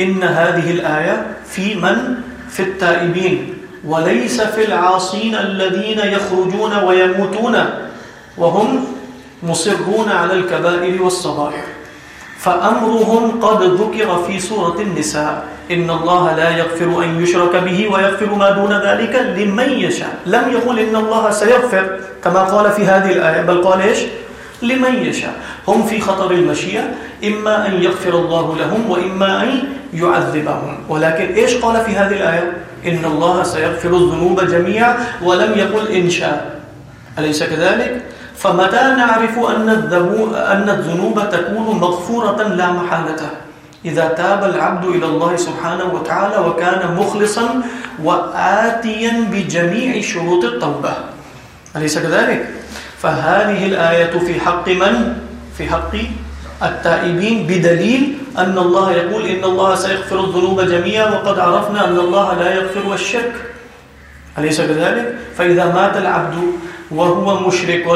إن هذه الآية في من؟ في التائبين. وليس في العاصين الذين يخرجون ويموتون، وهم مصرون على الكبائر والصغائر فأمرهم قد ذكر في سورة النساء إن الله لا يغفر أن يشرك به ويغفر ما دون ذلك لمن يشاء لم يقل إن الله سيغفر كما قال في هذه الآية بل قال إيش لمن يشاء هم في خطر المشيئة إما أن يغفر الله لهم وإما أن يعذبهم ولكن إيش قال في هذه الآية إن الله سيغفر الذنوب جميعا ولم يقل إن شاء أليس كذلك فمتى نعرف أن أن الذنوب تكون مغفورة لا محالة إذا تاب العبد إلى الله سبحانه وتعالى وكان مخلصا وآتيا بجميع شروط التوبة. أليس كذلك؟ فهذه الآية في حق من؟ في حق التائبين، بدليل أن الله يقول إن الله سيغفر الذنوب جميعا وقد عرفنا أن الله لا يغفر الشرك. أليس كذلك؟ فإذا مات العبد وهو مشرك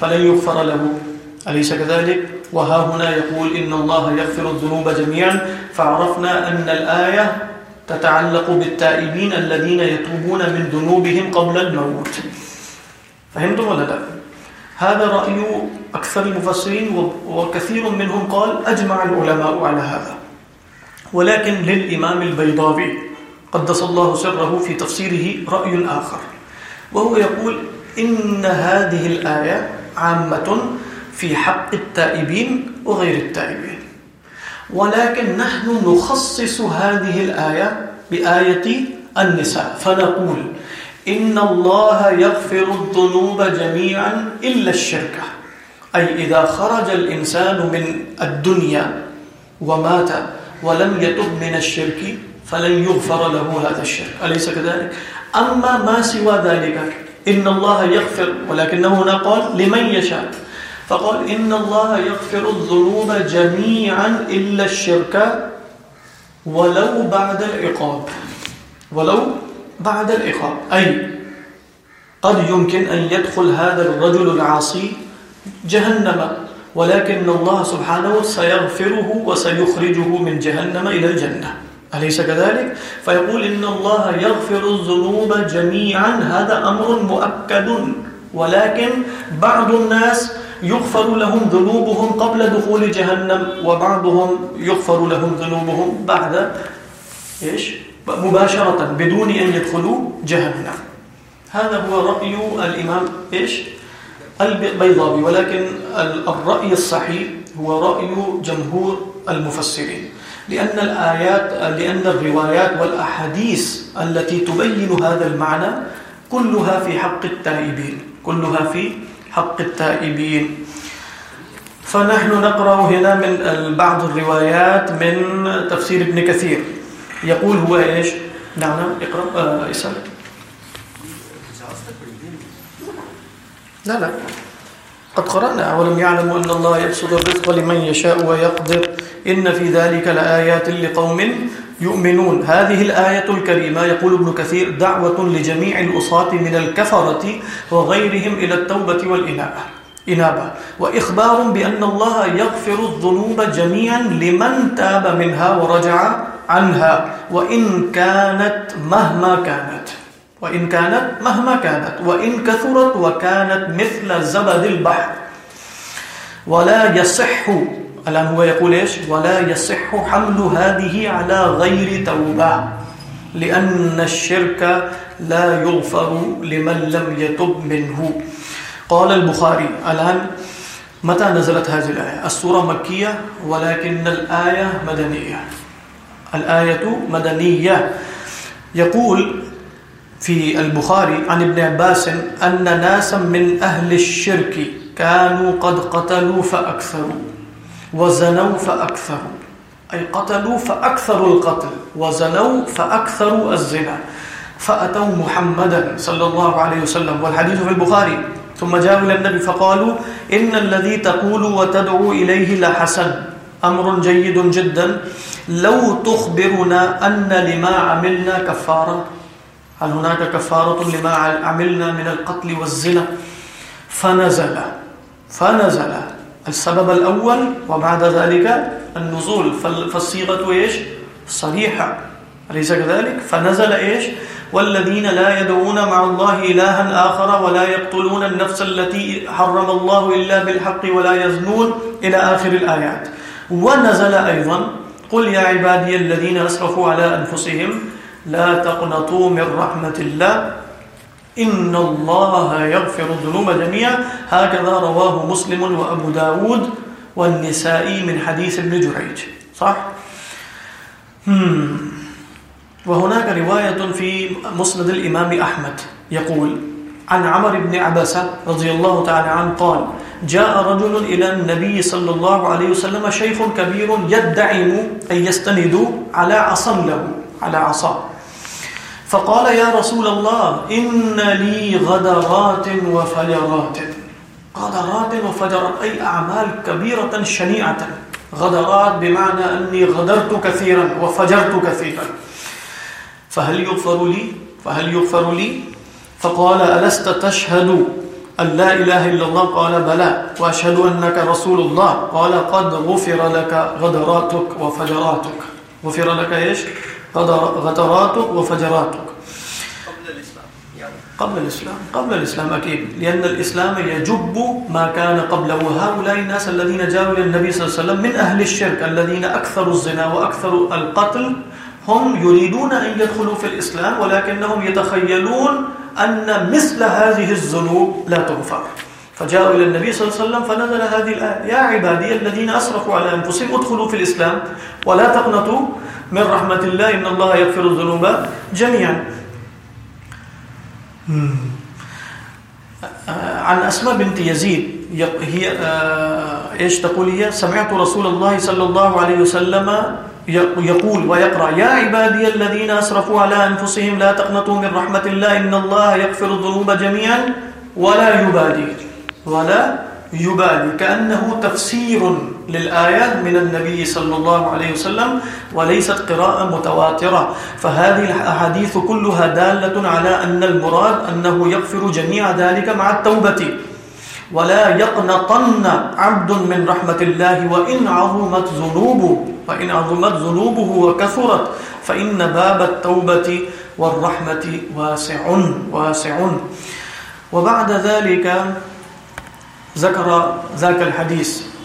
فلن يغفر له. أليس كذلك؟ وها هنا يقول إن الله يغفر الذنوب جميعا. فعرفنا أن الآية تتعلق بالتائبين الذين يتوبون من ذنوبهم قبل الموت. فهمتم ولا لا؟ هذا رأي أكثر المفسرين وكثير منهم قال أجمع العلماء على هذا. ولكن للإمام البيضاوي قدس الله سره في تفسيره رأي آخر. وهو يقول إن هذه الآية عامة في حق التائبين وغير التائبين. ولكن نحن نخصص هذه الآية بآية النساء. فنقول إن الله يغفر الذنوب جميعا إلا الشركة أي إذا خرج الإنسان من الدنيا ومات ولم يتب من الشرك فلن يغفر له هذا الشرك. أليس كذلك؟ أما ما سوى ذلك إن الله يغفر، ولكنه هنا قال لمن يشاء. فقال إن الله يغفر الذنوب جميعا إلا الشرك ولو بعد العقاب. ولو بعد العقاب. أي قد يمكن أن يدخل هذا الرجل العاصي جهنم، ولكن الله سبحانه سيغفره وسيخرجه من جهنم إلى الجنة. أليس كذلك؟ فيقول إن الله يغفر الذنوب جميعا، هذا أمر مؤكد ولكن بعض الناس يغفر لهم ذنوبهم قبل دخول جهنم، وبعضهم يغفر لهم ذنوبهم بعد، إيش؟ مباشرة، بدون أن يدخلوا جهنم هذا هو رأي الإمام، إيش؟ البيضاوي ولكن الرأي الصحيح هو رأي جمهور المفسرين لأن الآيات، لأن الروايات والأحاديث التي تبين هذا المعنى كلها في حق التائبين، كلها في حق التائبين. فنحن نقرأ هنا من بعض الروايات من تفسير ابن كثير. يقول هو إيش؟ نعم اقرأ اسأل. لا لا. قد قرأنا ولم يعلموا أن الله يبسط الرزق لمن يشاء ويقدر. إن في ذلك لآيات لقوم يؤمنون. هذه الآية الكريمة يقول ابن كثير دعوة لجميع الأصاة من الكفرة وغيرهم إلى التوبة والإنابة. إنابة. وإخبار بأن الله يغفر الذنوب جميعا لمن تاب منها ورجع عنها. وإن كانت مهما كانت. وإن كانت مهما كانت وإن كثرت وكانت مثل زبد البحر ولا يصح الآن هو يقول إيش؟ ولا يصح حمل هذه على غير توبة لأن الشرك لا يغفر لمن لم يتب منه قال البخاري الآن متى نزلت هذه الآية؟ السورة مكية ولكن الآية مدنية. الآية مدنية. يقول في البخاري عن ابن عباس أن ناسا من أهل الشرك كانوا قد قتلوا فأكثروا وزنوا فأكثروا أي قتلوا فأكثروا القتل وزنوا فأكثروا الزنا. فأتوا محمدا صلى الله عليه وسلم. والحديث في البخاري ثم جاءوا إلى النبي فقالوا إن الذي تقول وتدعو إليه لحسن. أمر جيد جدا. لو تخبرنا أن لما عملنا كفارة هل هناك كفارة لما عملنا من القتل والزنا؟ فنزل فنزل. السبب الأول وبعد ذلك النزول. فالصيغة إيش؟ صريحة. أليس كذلك؟ فنزل إيش؟ والذين لا يدعون مع الله إلها آخر ولا يقتلون النفس التي حرم الله إلا بالحق ولا يزنون إلى آخر الآيات. ونزل أيضا، قل يا عبادي الذين أسرفوا على أنفسهم لا تقنطوا من رحمة الله. إن الله يغفر الذنوب جميعا. هكذا رواه مسلم وأبو داود والنسائي من حديث ابن جريج. صح؟ hmm. وهناك رواية في مسند الإمام أحمد يقول عن عمر بن عبسة رضي الله تعالى عنه قال جاء رجل إلى النبي صلى الله عليه وسلم شيخ كبير يدعم أن يستند على عصا له، على عصا. فقال يا رسول الله، إن لي غدرات وفجرات. غدرات وفجرات، أي أعمال كبيرة شنيعة. غدرات بمعنى أني غدرت كثيرا وفجرت كثيرا. فهل يغفر لي؟ فهل يغفر لي؟ فقال، ألست تشهد أن لا إله إلا الله؟ قال، بلى. وأشهد أنك رسول الله. قال، قد غفر لك غدراتك وفجراتك. غفر لك إيش؟ غدراتك وفجراتك قبل الإسلام. قبل الإسلام أكيد. لأن الإسلام يجب ما كان قبله. هؤلاء الناس الذين جاءوا إلى النبي صلى الله عليه وسلم من أهل الشرك الذين أكثروا الزنا وأكثروا القتل هم يريدون أن يدخلوا في الإسلام ولكنهم يتخيلون أن مثل هذه الذنوب لا تغفر. فجاءوا إلى النبي صلى الله عليه وسلم فنزل هذه الآية يا عبادي الذين أسرفوا على أنفسهم ادخلوا في الإسلام ولا تقنطوا من رحمة الله إن الله يغفر الذنوب جميعا عن أسماء بنت يزيد هي إيش تقول هي سمعت رسول الله صلى الله عليه وسلم يقول ويقرأ يا عبادي الذين أسرفوا على أنفسهم لا تقنطوا من رحمة الله إن الله يغفر الذنوب جميعا ولا يبالي ولا يبالي كأنه تفسير للآية من النبي صلى الله عليه وسلم وليست قراءة متواترة. فهذه الأحاديث كلها دالة على أن المراد أنه يغفر جميع ذلك مع التوبة. ولا يقنطن عبد من رحمة الله وإن عظمت ذنوبه فإن عظمت ذنوبه وكثرت، فإن باب التوبة والرحمة واسع واسع. وبعد ذلك ذكر ذاك الحديث.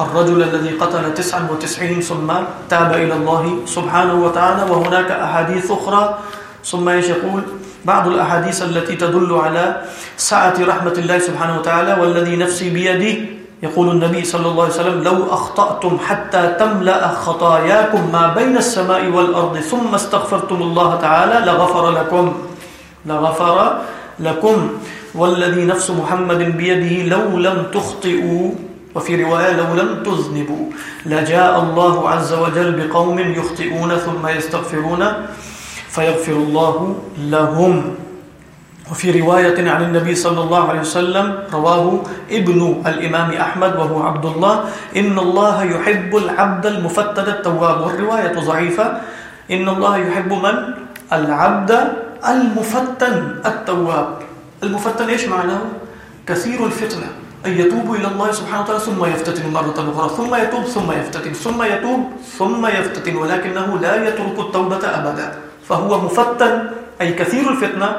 الرجل الذي قتل تسعا وتسعين ثم تاب إلى الله سبحانه وتعالى، وهناك أحاديث أخرى. ثم يقول؟ بعض الأحاديث التي تدل على سعة رحمة الله سبحانه وتعالى، والذي نفسي بيده يقول النبي صلى الله عليه وسلم، لو أخطأتم حتى تملأ خطاياكم ما بين السماء والأرض ثم استغفرتم الله تعالى، لغفر لكم لغفر لكم. والذي نفس محمد بيده لو لم تخطئوا وفي رواية لو لم تذنبوا لجاء الله عز وجل بقوم يخطئون ثم يستغفرون فيغفر الله لهم وفي رواية عن النبي صلى الله عليه وسلم رواه ابن الإمام أحمد وهو عبد الله، إن الله يحب العبد المفتد التواب والرواية ضعيفة، إن الله يحب من؟ العبد المفتن التواب المفتن إيش معناه؟ كثير الفتنة أن يتوب إلى الله سبحانه وتعالى ثم يفتتن مرة أخرى ثم يتوب، ثم يفتتن، ثم يتوب، ثم يفتتن. ولكنه لا يترك التوبة أبدا. فهو مفتن، أي كثير الفتنة،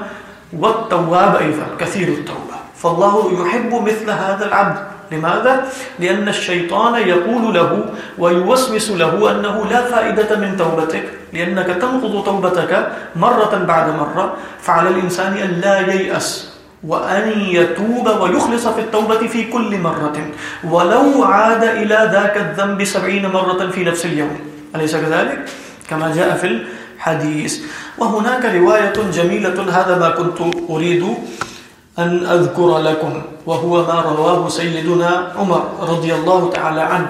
والتواب أيضا، كثير التوبة. فالله يحب مثل هذا العبد. لماذا؟ لأن الشيطان يقول له ويوسوس له أنه لا فائدة من توبتك، لأنك تنقض توبتك مرة بعد مرة. فعلى الإنسان أن لا ييأس. وأن يتوب ويخلص في التوبة في كل مرة. ولو عاد إلى ذاك الذنب سبعين مرة في نفس اليوم. أليس كذلك؟ كما جاء في الحديث. وهناك رواية جميلة. هذا ما كنت أريد أن أذكر لكم. وهو ما رواه سيدنا عمر رضي الله تعالى عنه.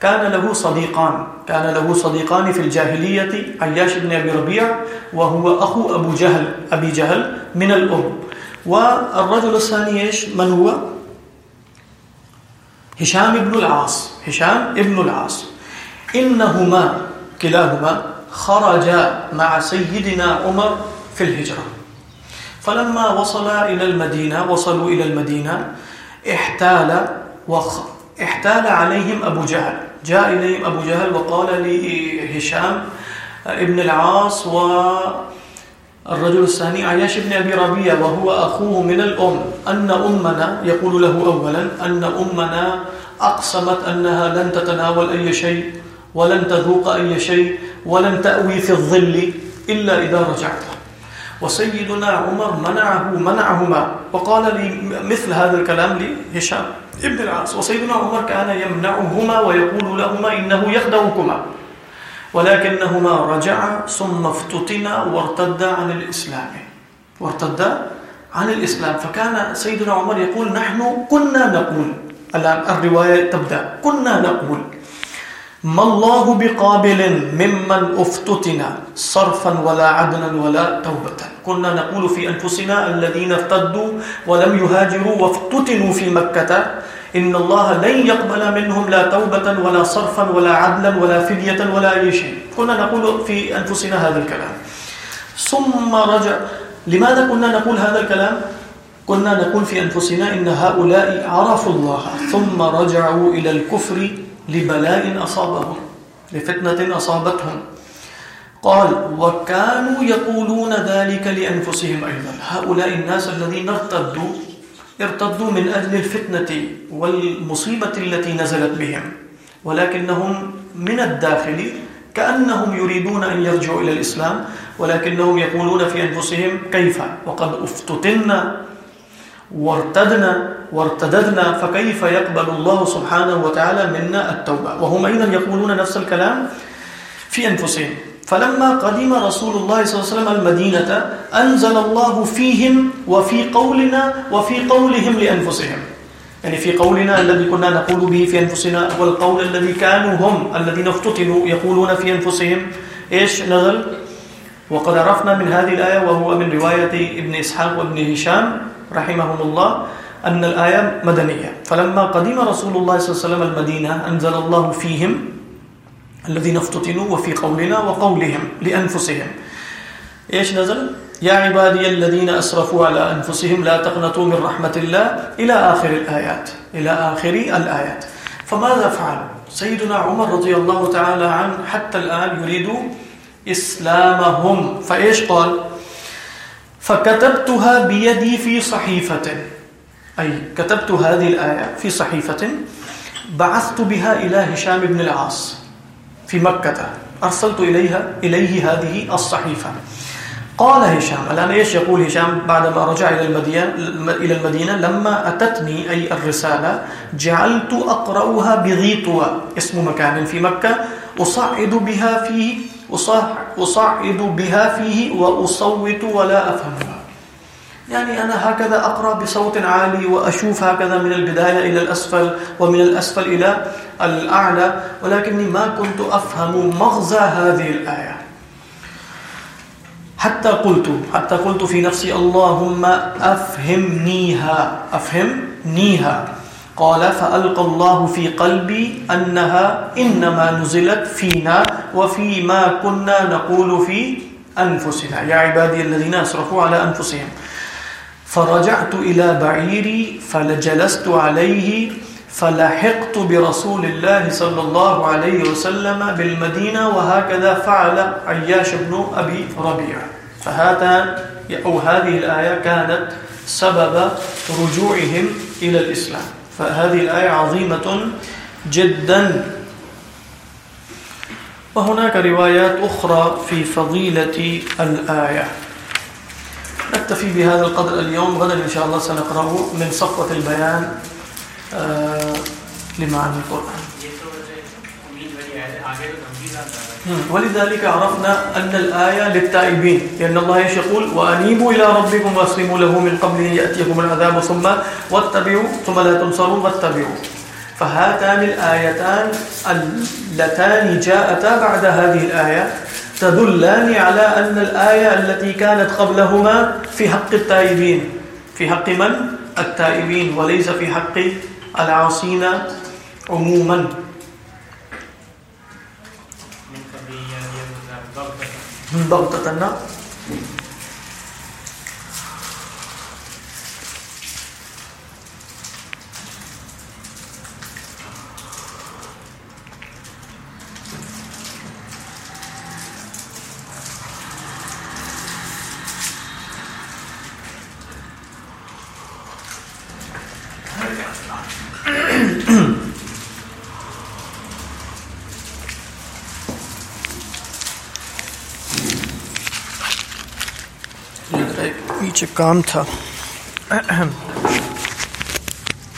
كان له صديقان. كان له صديقان في الجاهلية عياش بن أبي ربيع. وهو أخو أبو جهل، أبي جهل من الأم والرجل الثاني إيش؟ من هو؟ هشام بن العاص. هشام بن العاص. إنهما، كلاهما، خرجا مع سيدنا عمر في الهجرة. فلما وصل إلى المدينة، وصلوا إلى المدينة، احتال وخ، احتال عليهم أبو جهل. جاء إليهم أبو جهل وقال لهشام ابن العاص و والرجل الثاني عياش بن أبي ربيع، وهو أخوه من الأم. أن أمنا، يقول له أولا، أن أمنا أقسمت أنها لن تتناول أي شيء، ولن تذوق أي شيء، ولن تأوي في الظل إلا إذا رجعت. وسيدنا عمر منعه، منعهما. وقال لي مثل هذا الكلام لهشام ابن العاص. وسيدنا عمر كان يمنعهما ويقول لهما إنه يخدعكما. ولكنهما رجع ثم افتتنا وارتد عن الإسلام. وارتد عن الإسلام. فكان سيدنا عمر يقول نحن كنا نقول. الآن الرواية تبدأ. كنا نقول. ما الله بقابل ممن افتتنا صرفا ولا عدلا ولا توبة. كنا نقول في أنفسنا الذين ارتدوا ولم يهاجروا وافتتنوا في مكة إن الله لن يقبل منهم لا توبة ولا صرفا ولا عدلا ولا فدية ولا أي شيء. كنا نقول في أنفسنا هذا الكلام. ثم رجع. لماذا كنا نقول هذا الكلام؟ كنا نقول في أنفسنا إن هؤلاء عرفوا الله. ثم رجعوا إلى الكفر لبلاء أصابهم، لفتنة أصابتهم. قال وكانوا يقولون ذلك لأنفسهم أيضا. هؤلاء الناس الذين ارتدوا ارتدوا من أجل الفتنة والمصيبة التي نزلت بهم، ولكنهم من الداخل كأنهم يريدون أن يرجعوا إلى الإسلام، ولكنهم يقولون في أنفسهم كيف؟ وقد افتتنا وارتدنا وارتددنا، فكيف يقبل الله سبحانه وتعالى منا التوبة؟ وهم أيضا يقولون نفس الكلام في أنفسهم. فلما قدم رسول الله صلى الله عليه وسلم المدينة، أنزل الله فيهم وفي قولنا وفي قولهم لأنفسهم. يعني في قولنا الذي كنا نقول به في أنفسنا والقول الذي كانوا هم الذين افتتنوا يقولون في أنفسهم. إيش نزل؟ وقد عرفنا من هذه الآية وهو من رواية ابن إسحاق وابن هشام رحمهم الله أن الآية مدنية. فلما قدم رسول الله صلى الله عليه وسلم المدينة، أنزل الله فيهم الذين افتتنوا وفي قولنا وقولهم لأنفسهم إيش نزل؟ يا عبادي الذين أسرفوا على أنفسهم لا تقنطوا من رحمة الله إلى آخر الآيات إلى آخر الآيات فماذا فعل؟ سيدنا عمر رضي الله تعالى عنه حتى الآن يريد إسلامهم فإيش قال؟ فكتبتها بيدي في صحيفة أي كتبت هذه الآية في صحيفة بعثت بها إلى هشام بن العاص في مكة. أرسلت إليها إليه هذه الصحيفة. قال هشام الآن إيش يقول هشام بعدما رجع إلى المدينة, إلى المدينة؟ لما أتتني أي الرسالة جعلت أقرأها بغيطوة. اسم مكان في مكة. أصعد بها فيه أصعد بها فيه وأصوت ولا أفهمها. يعني أنا هكذا أقرأ بصوت عالي وأشوف هكذا من البداية إلى الأسفل ومن الأسفل إلى الأعلى ولكني ما كنت أفهم مغزى هذه الآية. حتى قلت حتى قلت في نفسي، اللهم أفهمنيها أفهمنيها. قال، فألقى الله في قلبي أنها إنما نزلت فينا وفيما كنا نقول في أنفسنا. يا عبادي الذين أسرفوا على أنفسهم. فرجعت إلى بعيري فلجلست عليه فلحقت برسول الله صلى الله عليه وسلم بالمدينة وهكذا فعل عياش بن أبي ربيع. فهذا أو هذه الآية كانت سبب رجوعهم إلى الإسلام. فهذه الآية عظيمة جدا. وهناك روايات أخرى في فضيلة الآية. نكتفي بهذا القدر اليوم غدا إن شاء الله سنقرأه من صفوة البيان لمعنى القرآن. ولذلك عرفنا أن الآية للتائبين، لأن الله يقول وأنيبوا إلى ربكم واسلموا له من قبل يأتيكم العذاب ثم واتبعوا، ثم لا تنصروا واتبعوا. فهاتان الآيتان اللتان جاءتا بعد هذه الآية. تدلان على أن الآية التي كانت قبلهما في حق التائبين في حق من؟ التائبين وليس في حق العاصين عموما۔ بغتة نعم کام تھا۔